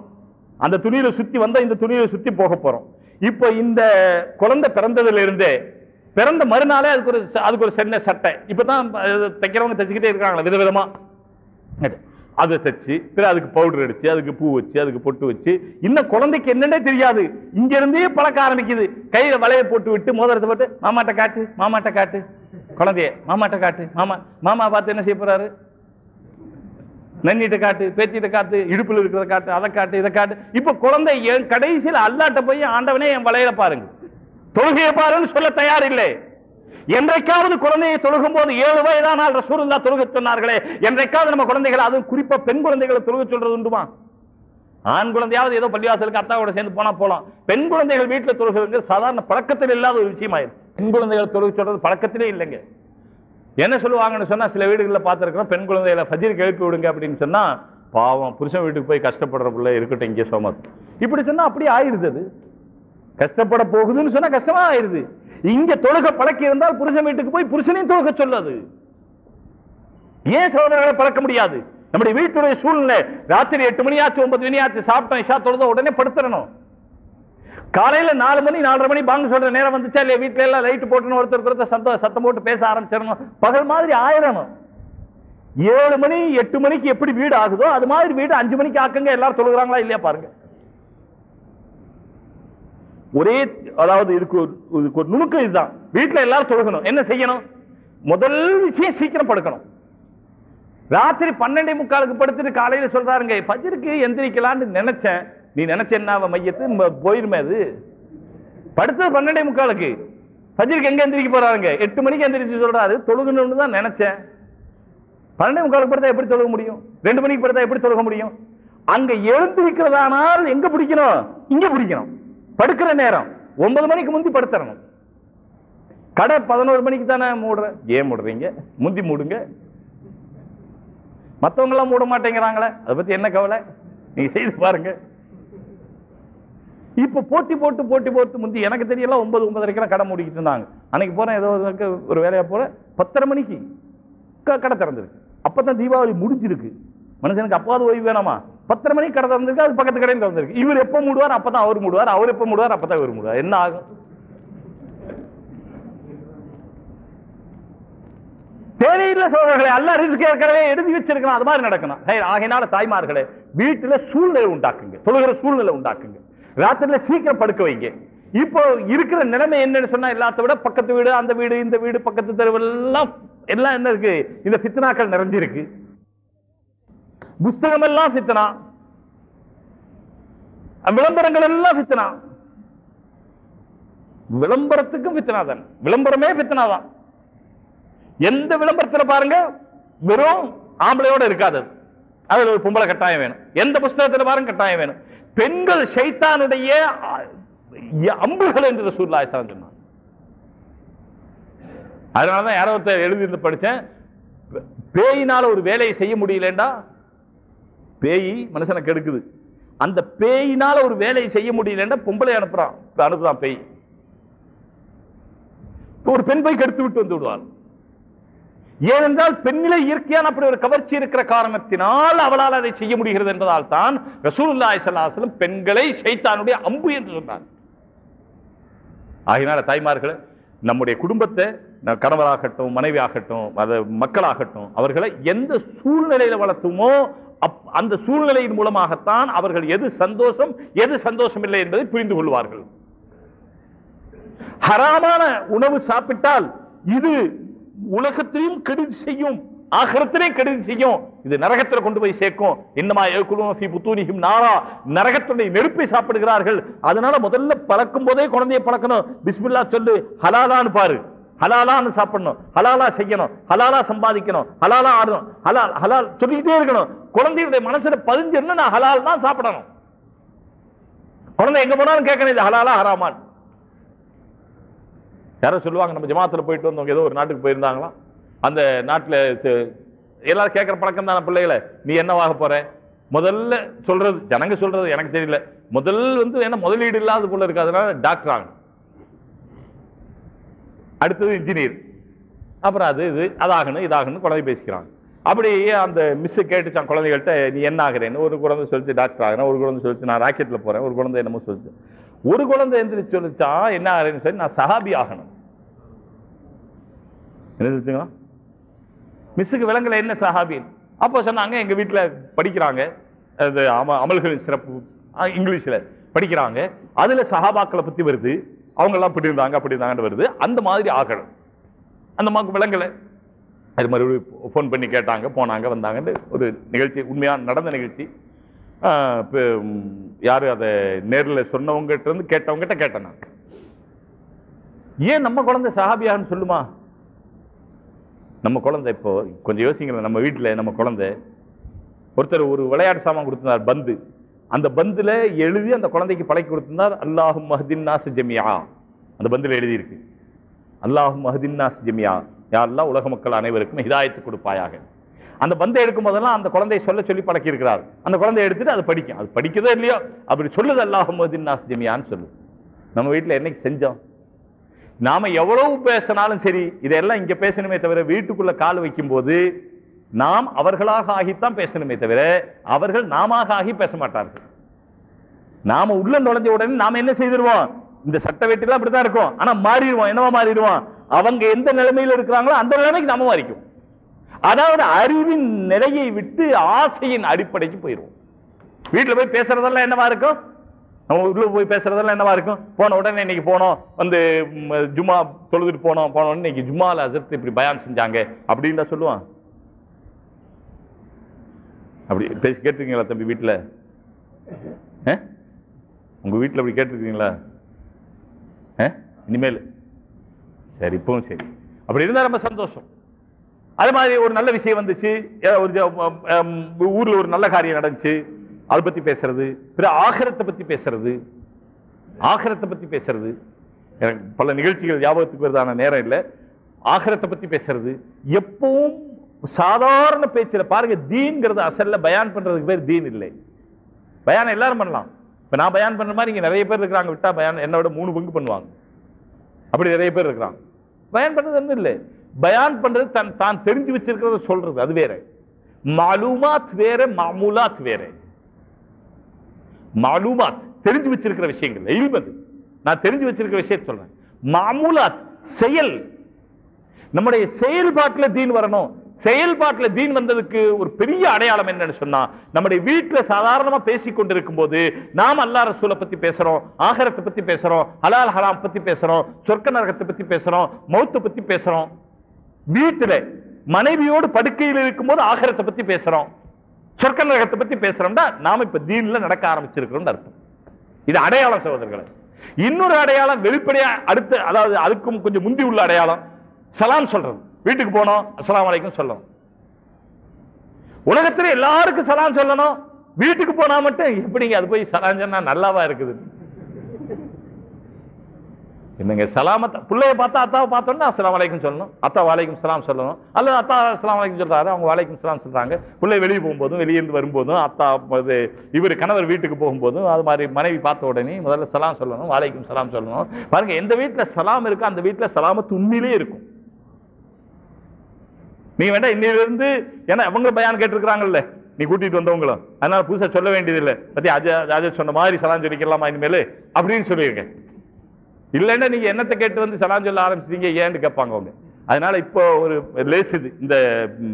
அந்த துணியில சுற்றி வந்தால் இந்த துணியில சுற்றி போக போகிறோம் இப்போ இந்த குழந்தை பிறந்ததுல இருந்தே பிறந்த மறுநாளே அதுக்கு ஒரு அதுக்கு ஒரு சின்ன சட்டை. இப்போ தான் தைக்கிறவங்க தைச்சுக்கிட்டே இருக்காங்களா விதவிதமா. அதை தைச்சு பிறகு அதுக்கு பவுடர் அடிச்சு அதுக்கு பூ வச்சு அதுக்கு பொட்டு வச்சு இன்னும் குழந்தைக்கு என்னன்னே தெரியாது. இங்க இருந்தே பழக்க ஆரம்பிக்குது. கையில வளைய போட்டு விட்டு மோதிரத்தை போட்டு மாமாட்ட காட்டு மாமாட்ட காட்டு. குழந்தைய மாமாட்ட காட்டு மாமா மாமா பார்த்து என்ன செய்ய போறாரு? நன்னிட்ட காட்டு பேத்திட்ட காட்டு இடுப்புல இருக்கிறத காட்டு அதை காட்டு இதை காட்டு. இப்ப குழந்தை என் கடைசியில் அல்லாட்ட போய் ஆண்டவனே என் வளையல பாருங்க. தொழுகையை பாருன்னு சொல்ல தயார் இல்லை என்றைக்காவது குழந்தையை தொழுகும் போது ஏழு வயதானால் ரசூலுல்லாஹ் தொழுக சொன்னார்களே என்றைக்காவது நம்ம குழந்தைகள் அதுவும் குறிப்பா பெண் குழந்தைகளை தொழுக சொல்றது உண்டுமா? ஆண் குழந்தையாவது ஏதோ பள்ளிவாசலுக்கு அத்தாவோட சேர்ந்து போனா போலாம். பெண் குழந்தைகள் வீட்டில் தொழுகிறது சாதாரண பழக்கத்தில் இல்லாத ஒரு விஷயமாயிருச்சு பெண் குழந்தைகள் தொழுக சொல்றது பழக்கத்திலே இல்லைங்க. என்ன சொல்லுவாங்கன்னு சொன்னா சில வீடுகளில் பார்த்துருக்கோம் பெண் குழந்தைகளை ஃபஜ்ருக்கு எழுப்பி விடுங்க அப்படின்னு சொன்னா பாவம் புருஷன் வீட்டுக்கு போய் கஷ்டப்படுற பிள்ளை இருக்கட்டும் இங்கே சோமத். இப்படி சொன்னா அப்படியே ஆயிருது அது. கஷ்டப்பட போகுதுன்னு சொன்னா கஷ்டமா ஆயிருது இங்க தொழுக பழக்கி இருந்தால் புருஷன் வீட்டுக்கு போய் புருஷனையும் தொழுக சொல்லாது. ஏன் சகோதரர்களை பழக்க முடியாது? நம்முடைய வீட்டுடைய சூழ்நிலை ராத்திரி எட்டு மணி ஆச்சு ஒன்பது மணி ஆச்சு சாப்பிட்டோம் இஷா தொழுத உடனே படுத்துறணும் காலையில நாலு மணி நாலரை மணி பாங்க சொல்ற நேரம் வந்துச்சா இல்லையா? வீட்டுல எல்லாம் லைட் போட்டுன்னு ஒருத்தருக்கு ஒருத்தர் சத்தம் சத்தம் போட்டு பேச ஆரம்பிச்சிடணும். பகல் மாதிரி ஆயிரணும். ஏழு மணி எட்டு மணிக்கு எப்படி வீடு ஆகுதோ அது மாதிரி வீடு அஞ்சு மணிக்கு ஆக்குங்க. எல்லாரும் தொழுகிறாங்களா இல்லையா பாருங்க. ஒரே அதாவது இதுக்கு ஒரு இதுக்கு ஒரு நுணுக்கம் இதுதான். வீட்டுல எல்லாரும் தொழுகணும். என்ன செய்யணும்? முதல் விஷயம் சீக்கிரம் படுக்கணும். ராத்திரி பன்னெண்டே முக்காலுக்கு படுத்துட்டு காலையில சொல்றாருங்க பஜருக்கு எந்திரிக்கலான்னு நினைச்சேன். நீ நினைச்ச என்ன மையத்து? போயிருமே அது. படுத்தது பன்னெண்டே முக்காலுக்கு. பஜருக்கு எங்க எந்திரிக்க போறாருங்க? எட்டு மணிக்கு எந்திரிச்சு சொல்றாரு. தொழுகணும்னு தான் நினைச்சேன். பன்னெண்டு முக்காலுக்கு படுத்தா எப்படி தொழுக முடியும்? ரெண்டு மணிக்கு படுத்தா எப்படி தொழுக முடியும்? அங்க எழுந்திருக்கிறதானால் எங்க பிடிக்கணும்? இங்க பிடிக்கணும். படுக்கிற நேரம். ஒன்பது மணிக்கு முந்தி படுத்துறணும். கடை பதினோரு மணிக்கு தானே மூடுற? ஏன் மூடுறீங்க? முந்தி மூடுங்க. மற்றவங்களாம் எல்லாம் மூட மாட்டேங்கிறாங்களே. அதை பத்தி என்ன கவலை? நீங்க செய்து பாருங்க. இப்ப போட்டி போட்டு போட்டி போட்டு முந்தி எனக்கு தெரியல ஒன்பது ஒன்பதரைக்கெல்லாம் கடை மூடிக்கிட்டு இருந்தாங்க. அன்னைக்கு போறேன் ஏதோ ஒரு ஒரு வேலையா போறேன் பத்தரை மணிக்கு க- கடை அப்போ அப்பதான் தீபாவளி முடிஞ்சிருக்கு. மனுஷனுக்கு அப்பாவது ஓய்வு வேணாமா? பத்தரை மணிக்கு கடை திறந்திருக்கு அது பக்கத்து கடையில் திறந்திருக்கு. இவர் எப்போ மூடுவார் அப்போ தான் அவர் மூடுவார் அவர் எப்போ மூடுவார் அப்போ தான் இவர் மூடுவார். என்ன ஆகும்? தேவையில்லை சோதரர்களை அல்ல ரிஸ்க் ஏற்கனவே எழுதி வச்சிருக்கணும் அது மாதிரி நடக்கணும். ஹே, ஆகையினால தாய்மார்களே வீட்டில் சூழ்நிலை உண்டாக்குங்க. தொழுகிற சூழ்நிலை உண்டாக்குங்க. ராத்திரில சீக்கிரம் படுக்க வைங்க. இப்போ இருக்கிற நிலைமை என்னன்னு சொன்னா எல்லாத்த விட பக்கத்து வீடு அந்த வீடு இந்த வீடு பக்கத்து தெருவெல்லாம் எல்லாம் என்ன இருக்கு? இந்த சித்தனாக்கள் நிறைஞ்சிருக்கு. புஸ்தகம் எல்லாம் சித்தனா. விளம்பரங்கள் எல்லாம் சித்தனா. விளம்பரத்துக்கும் பித்தனா தான். விளம்பரமே பித்தனா தான். எந்த விளம்பரத்துல பாருங்க வெறும் ஆம்பளையோட இருக்காது அதுல ஒரு பொம்பளை கட்டாயம் வேணும். எந்த புஸ்தகத்துல பாருங்க கட்டாயம் வேணும். பெண்கள் சைத்தானுடைய அம்புகள் என்று ரசூலுல்லாஹி ஸல்லல்லாஹு அதனாலதான் யாரோ ஒருத்தர் எழுதி படிச்சேன் பேயினால ஒரு வேலையை செய்ய முடியலண்டா பேய் மனுஷனை கெடுக்குது. அந்த பேயினால ஒரு வேலையை செய்ய முடியலன்னா பொம்பளை அனுப்புறான். அனுப்புறான் பேய். ஒரு பெண் போய் கெடுத்து விட்டு வந்து விடுவாள். ஏனென்றால் பெண்ணிலே இயற்கையான அப்படி ஒரு கவர்ச்சி இருக்கிற காரணத்தினால் அவளால் அதை செய்ய முடிகிறது என்பதால் தான் ரசூலுல்லாய் ஸல்லல்லாஹு பெண்களை சைத்தானுடைய அம்பு என்று சொன்னார். ஆகினால தாய்மார்களே நம்முடைய குடும்பத்தை கணவராகட்டும் மனைவி ஆகட்டும் அது மக்களாகட்டும் அவர்களை எந்த சூழ்நிலையில வளர்த்துமோ அந்த சூழ்நிலையின் மூலமாகத்தான் அவர்கள் எது சந்தோஷம் எது சந்தோஷம் இல்லை என்பதை புரிந்து கொள்வார்கள். ஹராமான உணவு சாப்பிட்டால் இது உலகத்திலையும் கெடுதி செய்யும் ஆகரத்திலே கெடுதி செய்யும். இது நரகத்தில் கொண்டு போய் சேர்க்கும். இன்னமா ஏகுலும் ஃபி நாரா. நரகத்துடைய நெருப்பை சாப்பிடுகிறார்கள். அதனால முதல்ல பழக்கும் போதே குழந்தையை பழக்கணும். பிஸ்மில்லா சொல்லு ஹலாலான்னு பாரு. ஹலாலான்னு சாப்பிடணும். ஹலாலா செய்யணும். ஹலாலா சம்பாதிக்கணும். ஹலாலா ஆடணும். ஹலால் ஹலால் சொல்லிக்கிட்டே இருக்கணும். குழந்தையுடைய மனசுல பதிஞ்சிருந்து நான் ஹலால் தான் சாப்பிடணும். குழந்தை எங்க போனாலும் கேட்கணும் இது ஹலாலா ஹராமான். யாரோ சொல்லுவாங்க நம்ம ஜமாத்தில் போயிட்டு வந்தவங்க ஏதோ ஒரு நாட்டுக்கு போயிருந்தாங்களாம். அந்த நாட்டில் எல்லாரும் கேட்குற பழக்கம் தானே பிள்ளைகளை. நீ என்னவாக போற? முதல்ல சொல்றது ஜனங்க சொல்றது எனக்கு தெரியல. முதல் வந்து என்ன முதலீடு இல்லாத போல இருக்கு. அதனால டாக்டர் ஆகணும். அடுத்தது இன்ஜினியர் அப்புறம் அது இது அதாகணும் இதாகணும் குழந்தை பேசிக்கிறாங்க. அப்படியே அந்த மிஸ்ஸு கேட்டுச்சான் குழந்தைகள்கிட்ட நீ என்ன ஆகுறேன்னு? ஒரு குழந்தை சொல்லிச்சு டாக்டர் ஆகிறேன். ஒரு குழந்தை சொல்லிச்சு நான் ராக்கெட்டில் போகிறேன் ஒரு குழந்தை என்னமோ சொல்லிச்சு. ஒரு குழந்தை எந்திரிச்சு சொல்லிச்சா என்ன ஆகிறேன்னு சொல்லி நான் சஹாபி ஆகணும். என்ன சொல்லிச்சுங்களா மிஸ்ஸுக்கு விலங்குல என்ன சஹாபின்னு அப்போ சொன்னாங்க எங்கள் வீட்டில் படிக்கிறாங்க. அது அம- அமல்களின் சிறப்பு இங்கிலீஷில் படிக்கிறாங்க. அதில் சஹாபாக்களை பற்றி வருது. அவங்கெல்லாம் இப்படி இருந்தாங்க அப்படி இருந்தாங்கன்னு வருது. அந்த மாதிரி ஆகணும். அந்த மாதிரி விலங்குல அது மறுபடியும் ஃபோன் பண்ணி கேட்டாங்க போனாங்க வந்தாங்கன்னு ஒரு நிகழ்ச்சி உண்மையாக நடந்த நிகழ்ச்சி. இப்போ யாரு அதை நேரில் சொன்னவங்ககிட்ட இருந்து கேட்டவங்ககிட்ட கேட்டேன் நான். ஏன் நம்ம குழந்தை சஹாபியான்னு சொல்லுமா? நம்ம குழந்தை இப்போ கொஞ்சம் யோசிங்களேன் நம்ம வீட்டில் நம்ம குழந்தை ஒருத்தர் ஒரு விளையாட்டு சாமான் கொடுத்துருந்தார் பந்து. அந்த பந்தில் எழுதி அந்த குழந்தைக்கு பழக்கி கொடுத்திருந்தார் அல்லாஹும் மஹதின் நாஸ் ஜமியா அந்த பந்தில் எழுதியிருக்கு. அல்லாஹும் மஹதின் நாஸ் ஜமியா யாரெல்லாம் உலக மக்கள் அனைவருக்கும் ஹிதாயத்து கொடுப்பாயாக. அந்த பந்தை எடுக்கும் போதெல்லாம் அந்த குழந்தையை சொல்ல சொல்லி பழக்கி இருக்கிறார் அந்த குழந்தைய எடுத்துட்டு அது படிக்கும். அது படிக்குதோ இல்லையோ? அப்படி சொல்லுது அல்லாஹும் மஹதின் நாஸ் ஜமியான்னு சொல்லு நம்ம வீட்டில் என்னைக்கு செஞ்சோம்? நாம எவ்வளவு பேசினாலும் சரி இதெல்லாம் இங்க பேசணுமே தவிர வீட்டுக்குள்ள கால் வைக்கும் போது நாம் அவர்களாக ஆகித்தான் பேசணுமே தவிர அவர்கள் நாம ஆகி பேச மாட்டார்கள். நாம உள்ள நுழைஞ்ச உடனே நாம என்ன செய்திருவோம்? இந்த சட்ட வெட்டிலாம் அப்படித்தான் இருக்கும். ஆனா மாறிடுவோம். என்னவா மாறிடுவோம்? அவங்க எந்த நிலைமையில் இருக்கிறாங்களோ அந்த நிலைமைக்கு நாம மாறிக்கும் அதாவது அறிவின் நிலையை விட்டு ஆசையின் அடிப்படைக்கு போயிடுவோம். வீட்டில் போய் பேசுறதெல்லாம் என்னவா இருக்கும்? நம்ம உள்ள போய் பேசுறதெல்லாம் என்னவா இருக்கும்? போன உடனே இன்னைக்கு போனோம். வந்து ஜுமா ஜும்மா தொழுதுட்டு போனோம். போன உடனே இன்னைக்கு ஜும்மால அசர்த்து இப்படி பயான் செஞ்சாங்க. அப்படின்னு தான் சொல்லுவான். அப்படி பேசி கேட்டிருக்கீங்களா தம்பி வீட்டில் ஆ? உங்கள் வீட்டில் அப்படி கேட்டிருக்கீங்களா? ஆ? இனிமேல். சரி இப்பவும் சரி. அப்படி இருந்தால் ரொம்ப சந்தோஷம். அது மாதிரி ஒரு நல்ல விஷயம் வந்துச்சு. ஒரு ஊரில் ஒரு நல்ல காரியம் நடந்துச்சு. அதை பற்றி பேசுறது. பிற ஆகரத்தை பற்றி பேசுறது. ஆகரத்தை பற்றி பேசுறது. எனக்கு பல நிகழ்ச்சிகள் ஞாபகத்துக்கு வருதான நேரம் இல்லை. ஆகரத்தை பற்றி பேசுறது. எப்பவும் சாதாரண பேச்சில் பாருங்க தீன்கிறது அசல்ல பயான் பண்றதுக்கு பேர் தீன் இல்லை. பயான் எல்லாரும் பண்ணலாம். இப்ப நான் பயான் பண்ற மாதிரி இங்க நிறைய பேர் இருக்கிறாங்க விட்டா பயான் என்னோட மூணு பங்கு பண்ணுவாங்க. அப்படி நிறைய பேர் இருக்கிறாங்க. பயான் பண்றது ஒன்றும் இல்லை. பயான் பண்றது தன் தான் தெரிஞ்சு வச்சிருக்கிறத சொல்றது அது வேற. மாலூமாத் வேற மாமூலாத் வேற. மாலூமாத் தெரிஞ்சு வச்சிருக்கிற விஷயங்கள். இல்மது. நான் தெரிஞ்சு வச்சிருக்கிற விஷயத்தை சொல்றேன். மாமூலாத் செயல். நம்முடைய செயல்பாட்டில் தீன் வரணும். செயல்பாட்டில் தீன் வந்ததுக்கு ஒரு பெரிய அடையாளம் என்னன்னு சொன்னா நம்முடைய வீட்டில் சாதாரணமா பேசி கொண்டிருக்கும் போது நாம் அல்லா ரசூலை பத்தி பேசுறோம் ஆகரத்தை பத்தி பேசுறோம் ஹலால் ஹலாம் பத்தி பேசுறோம் சொர்க்க நரகத்தை பத்தி பேசுறோம் மௌத்தை பத்தி பேசுறோம். வீட்டுல மனைவியோடு படுக்கையில் இருக்கும்போது ஆகரத்தை பத்தி பேசுறோம். சொர்க்க நரகத்தை பத்தி பேசுறோம்னா நாம இப்ப தீன்ல நடக்க ஆரம்பிச்சிருக்கிறோம் அர்த்தம். இது அடையாளம் சகோதரர்களை. இன்னொரு அடையாளம் வெளிப்படையா அடுத்து அதாவது அதுக்கும் கொஞ்சம் முந்தி உள்ள அடையாளம். சலாம் சொல்றது. வீட்டுக்கு போனோம் அஸ்லாம் அலைக்கும் சொல்லணும். உலகத்தில் எல்லாருக்கும் சலாம் சொல்லணும். வீட்டுக்கு போனா மட்டும் எப்படிங்க அது போய் சலாம் சொன்னா நல்லாவா இருக்குது? என்னங்க சலாமத்தை பிள்ளைய பார்த்தா அத்தாவை பார்த்தோன்னா அஸ்லாம் வலைக்கும் சொல்லணும். அத்தா வாலைக்கும் சலாம் சொல்லணும். அல்லது அத்தா அஸ்லாம் வலைக்கும் சொல்றாரு அவங்க வாலைக்கும் சலாம் சொல்றாங்க. பிள்ளை வெளியே போகும்போதும் வெளியே வரும்போதும் அத்தா இது இவர் கணவர் வீட்டுக்கு போகும்போதும் அது மாதிரி மனைவி பார்த்த உடனே முதல்ல சலாம் சொல்லணும் வாலைக்கும் சலாம் சொல்லணும். பாருங்க எந்த வீட்டில் சலாம் இருக்கோ அந்த வீட்டில் சலாமத்து உண்மையிலே இருக்கும். நீ வேண்டாம் இன்னிலிருந்து ஏன்னா அவங்க பயான் கேட்டிருக்கிறாங்கல்ல. நீ கூட்டிட்டு வந்தவங்களும் அதனால புதுசா சொல்ல வேண்டியதில்லை. பத்தி அஜய் அஜய் சொன்ன மாதிரி சலாம் சொல்லிக்கலாமா இனிமேல்? அப்படின்னு சொல்லியிருக்கேன் இல்லைன்னா நீங்க என்னத்தை கேட்டு வந்து சலாம் சொல்ல ஆரம்பிச்சிட்டீங்க? ஏன்னு கேட்பாங்க அவங்க. அதனால இப்போ ஒரு லேஸ் இது. இந்த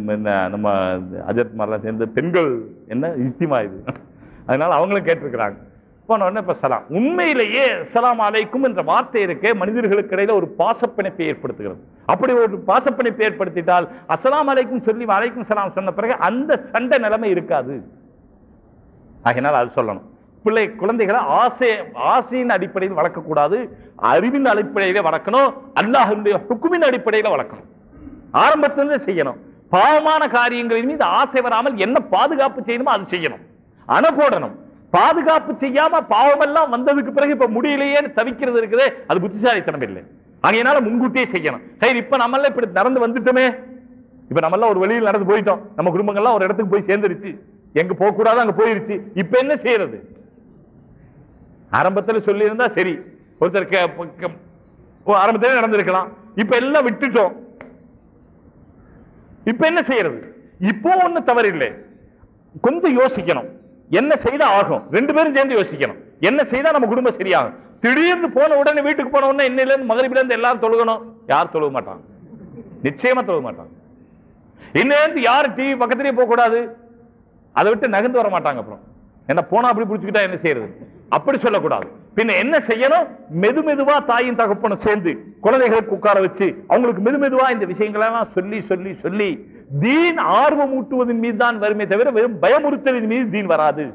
என்ன, நம்ம அஜத் மாதிரிலாம் சேர்ந்த பெண்கள் என்ன இஸ்திமா இது. அதனால அவங்களும் கேட்டிருக்கிறாங்க. போன இப்போ சலாம். உண்மையிலேயே சலாம் அலைக்கும் என்ற வார்த்தை இருக்கே மனிதர்களுக்கு இடையில ஒரு பாசப்பிணைப்பை ஏற்படுத்துகிறது. அப்படி ஒரு பாசப்பிணைப்பை ஏற்படுத்திட்டால் அசலாம் அலைக்கும் சொல்லி அலைக்கும் சலாம் சொன்ன பிறகு அந்த சண்டை நிலைமை இருக்காது. ஆகினால் அது சொல்லணும். பிள்ளை குழந்தைகளை ஆசை ஆசையின் அடிப்படையில் வளர்க்கக்கூடாது. அறிவின் அடிப்படையில வளர்க்கணும். அல்லாஹனுடைய ஹுக்குமின் அடிப்படையில் வளர்க்கணும். ஆரம்பத்திலிருந்து செய்யணும். பாவமான காரியங்களின் மீது ஆசை வராமல் என்ன பாதுகாப்பு செய்யணுமோ அது செய்யணும். அணை போடணும். பாதுகாப்பு செய்யாம பாவமெல்லாம் வந்ததுக்கு பிறகு இப்ப முடியலையேன்னு தவிக்கிறது இருக்குதே. அது புத்திசாலித்தனம் இல்லை. ஆகையினால முன்கூட்டியே செய்யணும். சரி இப்ப நம்மள இப்படி நடந்து வந்துட்டோமே. இப்ப நம்ம எல்லாம் ஒரு வெளியில் நடந்து போயிட்டோம். நம்ம குடும்பங்கள்லாம் ஒரு இடத்துக்கு போய் சேர்ந்துருச்சு. எங்க போக கூடாது அங்க போயிருச்சு. இப்ப என்ன செய்யறது? ஆரம்பத்துல சொல்லியிருந்தா சரி. ஒருத்தர் கே- ஆரம்பத்திலே நடந்திருக்கலாம். இப்ப எல்லாம் விட்டுட்டோம். இப்ப என்ன செய்யறது? இப்போ ஒண்ணு தவறில்லை. கொஞ்சம் யோசிக்கணும். என்ன செய்தா ஆகும்? ரெண்டு பேரும் சேர்ந்து யோசிக்கணும். என்ன செய்தா நம்ம குடும்பம் சரியாகும்? திடீர்னு போன உடனே வீட்டுக்கு போன உடனே இன்னில இருந்து மகரிபில இருந்து எல்லாரும் தொழுகணும். யார் தொழுக மாட்டாங்க நிச்சயமா தொழுக மாட்டாங்க இன்னும் யாரும் டிவி பக்கத்துலயே போக கூடாது அதை விட்டு நகர்ந்து வர மாட்டாங்க அப்புறம். என்ன போனா அப்படி பிடிச்சுக்கிட்டா என்ன செய்யறது? அப்படி சொல்லக்கூடாது. பின்ன என்ன செய்யணும்? மெது மெதுவா தாயும் தகப்பனும் சேர்ந்து குழந்தைகளுக்கு உட்கார வச்சு அவங்களுக்கு மெது மெதுவா இந்த விஷயங்களெல்லாம் சொல்லி சொல்லி சொல்லி தீன் ஆர்வம் ஊட்டுவதன் மீது தான் வருமே தவிர வெறும் பயமுறுத்தலின் மீது தீன் வராது.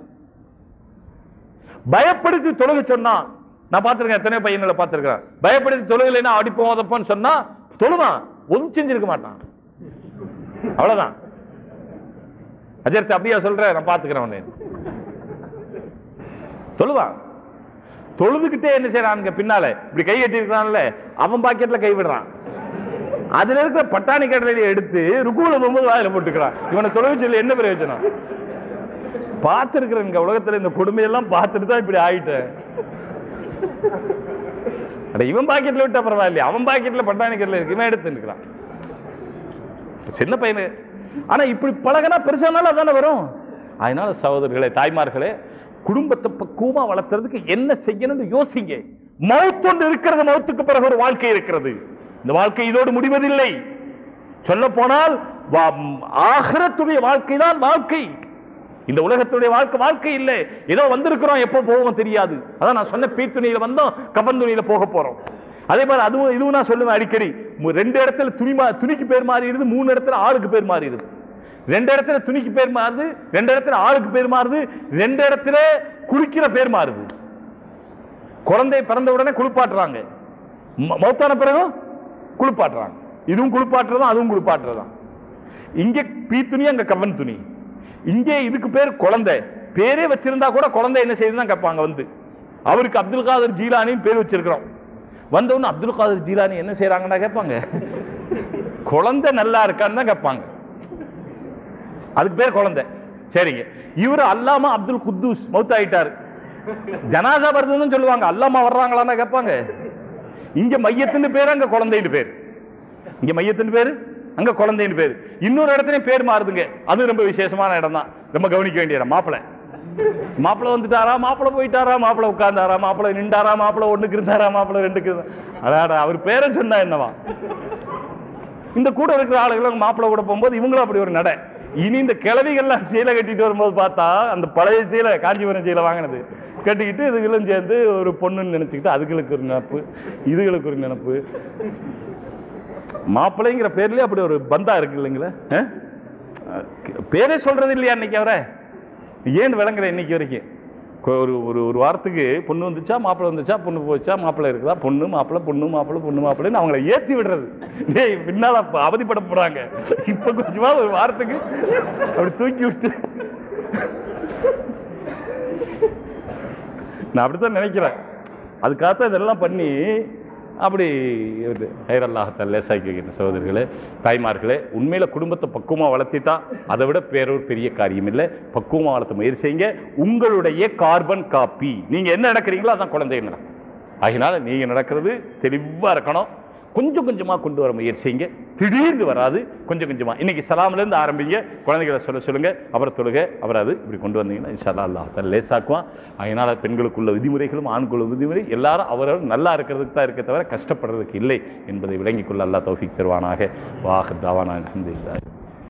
பயப்படுத்தி தொழுக சொன்னா நான் பார்த்திருக்கேன் எத்தனை பையன்களை பார்த்திருக்கிறேன். பயப்படுத்தி தொழுகலைன்னா அடிப்போம் உதப்போன்னு சொன்னா தொழுவான் ஒதும் செஞ்சிருக்க மாட்டான். அவ்வளவுதான். அஜர்த்து அப்படியா சொல்ற? நான் பாத்துக்கிறேன் உன்னை. தொழுவான் தொழுதுகிட்டே என்ன செய்யறான் பின்னால? இப்படி கை கட்டி இருக்கிறான்ல அவன் பாக்கெட்ல கை விடுறான். அதுல இருக்கிற பட்டாணி கடலையை எடுத்து ருக்குல போகும்போது வாயில போட்டுக்கிறான். இவனை தொழுக சொல்லி என்ன பிரயோஜனம்? பார்த்திருக்கிறேங்க உலகத்துல இந்த கொடுமையெல்லாம் பார்த்துட்டு தான் இப்படி ஆயிட்டேன். இவன் பாக்கெட்ல விட்டா பரவாயில்லையா. அவன் பாக்கெட்ல பட்டாணி கடலை இருக்கு. இவன் எடுத்து நிற்கிறான் சின்ன பையனு. ஆனா இப்படி பழகினா பெருசானாலும் அதானே வரும். அதனால சகோதரர்களே தாய்மார்களே குடும்பத்தை பக்குவமா வளர்த்துறதுக்கு என்ன செய்யணும்னு யோசிங்க. மௌத்தொண்டு இருக்கிறது மௌத்துக்கு பிறகு ஒரு வாழ்க்கை இருக்கிறது. இந்த வாழ்க்கை இதோடு முடிவதில்லை. சொல்ல போனால் ஆகரத்துடைய வாழ்க்கை தான் வாழ்க்கை. இந்த உலகத்துடைய வாழ்க்கை வாழ்க்கை இல்லை. ஏதோ வந்திருக்கிறோம் எப்போ போவோம் தெரியாது. அதான் நான் சொன்ன பீ வந்தோம் கபன் துணியில போக போறோம். அதே மாதிரி அதுவும் இதுவும் நான் சொல்லுவேன் அடிக்கடி. ரெண்டு இடத்துல துணி மா- துணிக்கு பேர் மாறிடுது மூணு இடத்துல ஆளுக்கு பேர் மாறிடுது. ரெண்டு இடத்துல துணிக்கு பேர் மாறுது ரெண்டு இடத்துல ஆளுக்கு பேர் மாறுது ரெண்டு இடத்துல குளிக்கிற பேர் மாறுது. குழந்தை பிறந்த உடனே குளிப்பாட்டுறாங்க. ம- மௌத்தான பிறகும் குளிப்பாட்டுறாங்க. இதுவும் குளிப்பாட்டுறதும் அதுவும் குளிப்பாட்டுறதும் இங்கே பீ துணி அங்க கவன் துணி. இங்கே இதுக்கு பேர் குழந்தை. பேரே வச்சிருந்தா கூட குழந்தை என்ன செய்யுதுன்னு கேட்பாங்க வந்து. அவருக்கு அப்துல் காதர் ஜீலானின்னு பேர் வச்சிருக்கிறோம். வந்தவொன்னு அப்துல் காதர் ஜீலானி என்ன செய்யறாங்கன்னா கேட்பாங்க? குழந்தை நல்லா இருக்கான்னு தான் கேட்பாங்க. அதுக்கு பேர் குழந்தை. சரிங்க. இவரு அல்லாமா அப்துல் குத்தூஸ் மௌத் ஆயிட்டாரு ஜனாதா வருதுன்னு சொல்லுவாங்க. அல்லாமா வர்றாங்களான்னு கேட்பாங்க. இங்க மையத்தின் பேர் அங்க குழந்தைன்னு பேர். இங்க மையத்தின் பேரு அங்க குழந்தைன்னு பேரு. இன்னொரு இடத்துலயும் பேர் மாறுதுங்க. அது ரொம்ப விசேஷமான இடம் தான் ரொம்ப கவனிக்க வேண்டிய இடம். மாப்பிளை. மாப்பிளை வந்துட்டாரா? மாப்பிளை போயிட்டாரா? மாப்பிள்ள உட்கார்ந்தாரா? மாப்பிளை நின்றாரா? மாப்பிள்ள ஒண்ணுக்கு இருந்தாரா? மாப்பிளை ரெண்டுக்கு இருந்தா- அவர் பேரை சொன்னா என்னவா? இந்த கூட இருக்கிற ஆளுகளும் மாப்பிள்ள கூட போகும்போது இவங்களும் அப்படி ஒரு நடை. இனி இந்த கிழவிகள்லாம் சீலை கட்டிட்டு வரும்போது பார்த்தா அந்த பழைய சீலை காஞ்சிபுரம் சீலை வாங்கினது. கட்டிக்கிட்டு இதுகளும் சேர்ந்து ஒரு பொண்ணுன்னு நினச்சிக்கிட்டு அதுகளுக்கு ஒரு நினப்பு இதுகளுக்கு ஒரு நினப்பு. மாப்பிள்ளைங்கிற பேர்லேயே அப்படி ஒரு பந்தா இருக்கு இல்லைங்களா? பேரே சொல்றது இல்லையா இன்னைக்கு அவரை? ஏன் விளங்குற இன்னைக்கு வரைக்கும்? ஒரு ஒரு ஒரு வாரத்துக்கு பொண்ணு வந்துச்சா மாப்பிள்ளை வந்துச்சா பொண்ணு போச்சா மாப்பிள்ளை இருக்குதா? பொண்ணு மாப்பிள்ளை பொண்ணு மாப்பிள்ளை பொண்ணு மாப்பிள்ளைன்னு அவங்கள ஏத்தி விடுறது. டேய் பின்னால அவதிப்பட போறாங்க. இப்ப கொஞ்சமா ஒரு வாரத்துக்கு அப்படி தூக்கி விட்டு. நான் அப்படித்தான் நினைக்கிறேன். அதுக்காகத்தான் இதெல்லாம் பண்ணி அப்படி ஹைரல்லாகத்தான் லேசாக்கி வைக்கிற சகோதரிகளே தாய்மார்களே உண்மையில் குடும்பத்தை பக்குவமாக வளர்த்திட்டா அதை விட பேரொரு பெரிய காரியம் இல்லை. பக்குவமாக வளர்த்த முயற்சி செய்யுங்க. உங்களுடைய கார்பன் காப்பி. நீங்கள் என்ன நடக்கிறீங்களோ அதான் குழந்தைங்க நடக்கும் அதனால் நீங்கள் நடக்கிறது தெளிவாக இருக்கணும். கொஞ்சம் கொஞ்சமாக கொண்டு வர முயற்சிங்க. திடீர்னு வராது கொஞ்சம் கொஞ்சமாக இன்னைக்கு சலாம்லேருந்து ஆரம்பிங்க. குழந்தைகளை சொல்ல சொல்லுங்கள் அப்புறம் தொழுக அப்புறம் அது இப்படி கொண்டு வந்தீங்கன்னா இன்ஷா அல்லா தான் லேசாக்குவான். அதனால் பெண்களுக்குள்ள விதிமுறைகளும் ஆண்குள்ள விதிமுறை எல்லாரும் அவரவர் நல்லா இருக்கிறதுக்கு தான் இருக்க தவிர கஷ்டப்படுறதுக்கு இல்லை என்பதை விளங்கிக் கொள்ள அல்லாஹ் தௌஃபீக் தருவானாக. வாஹ் தாவானா அல்ஹம்துலில்லாஹ்.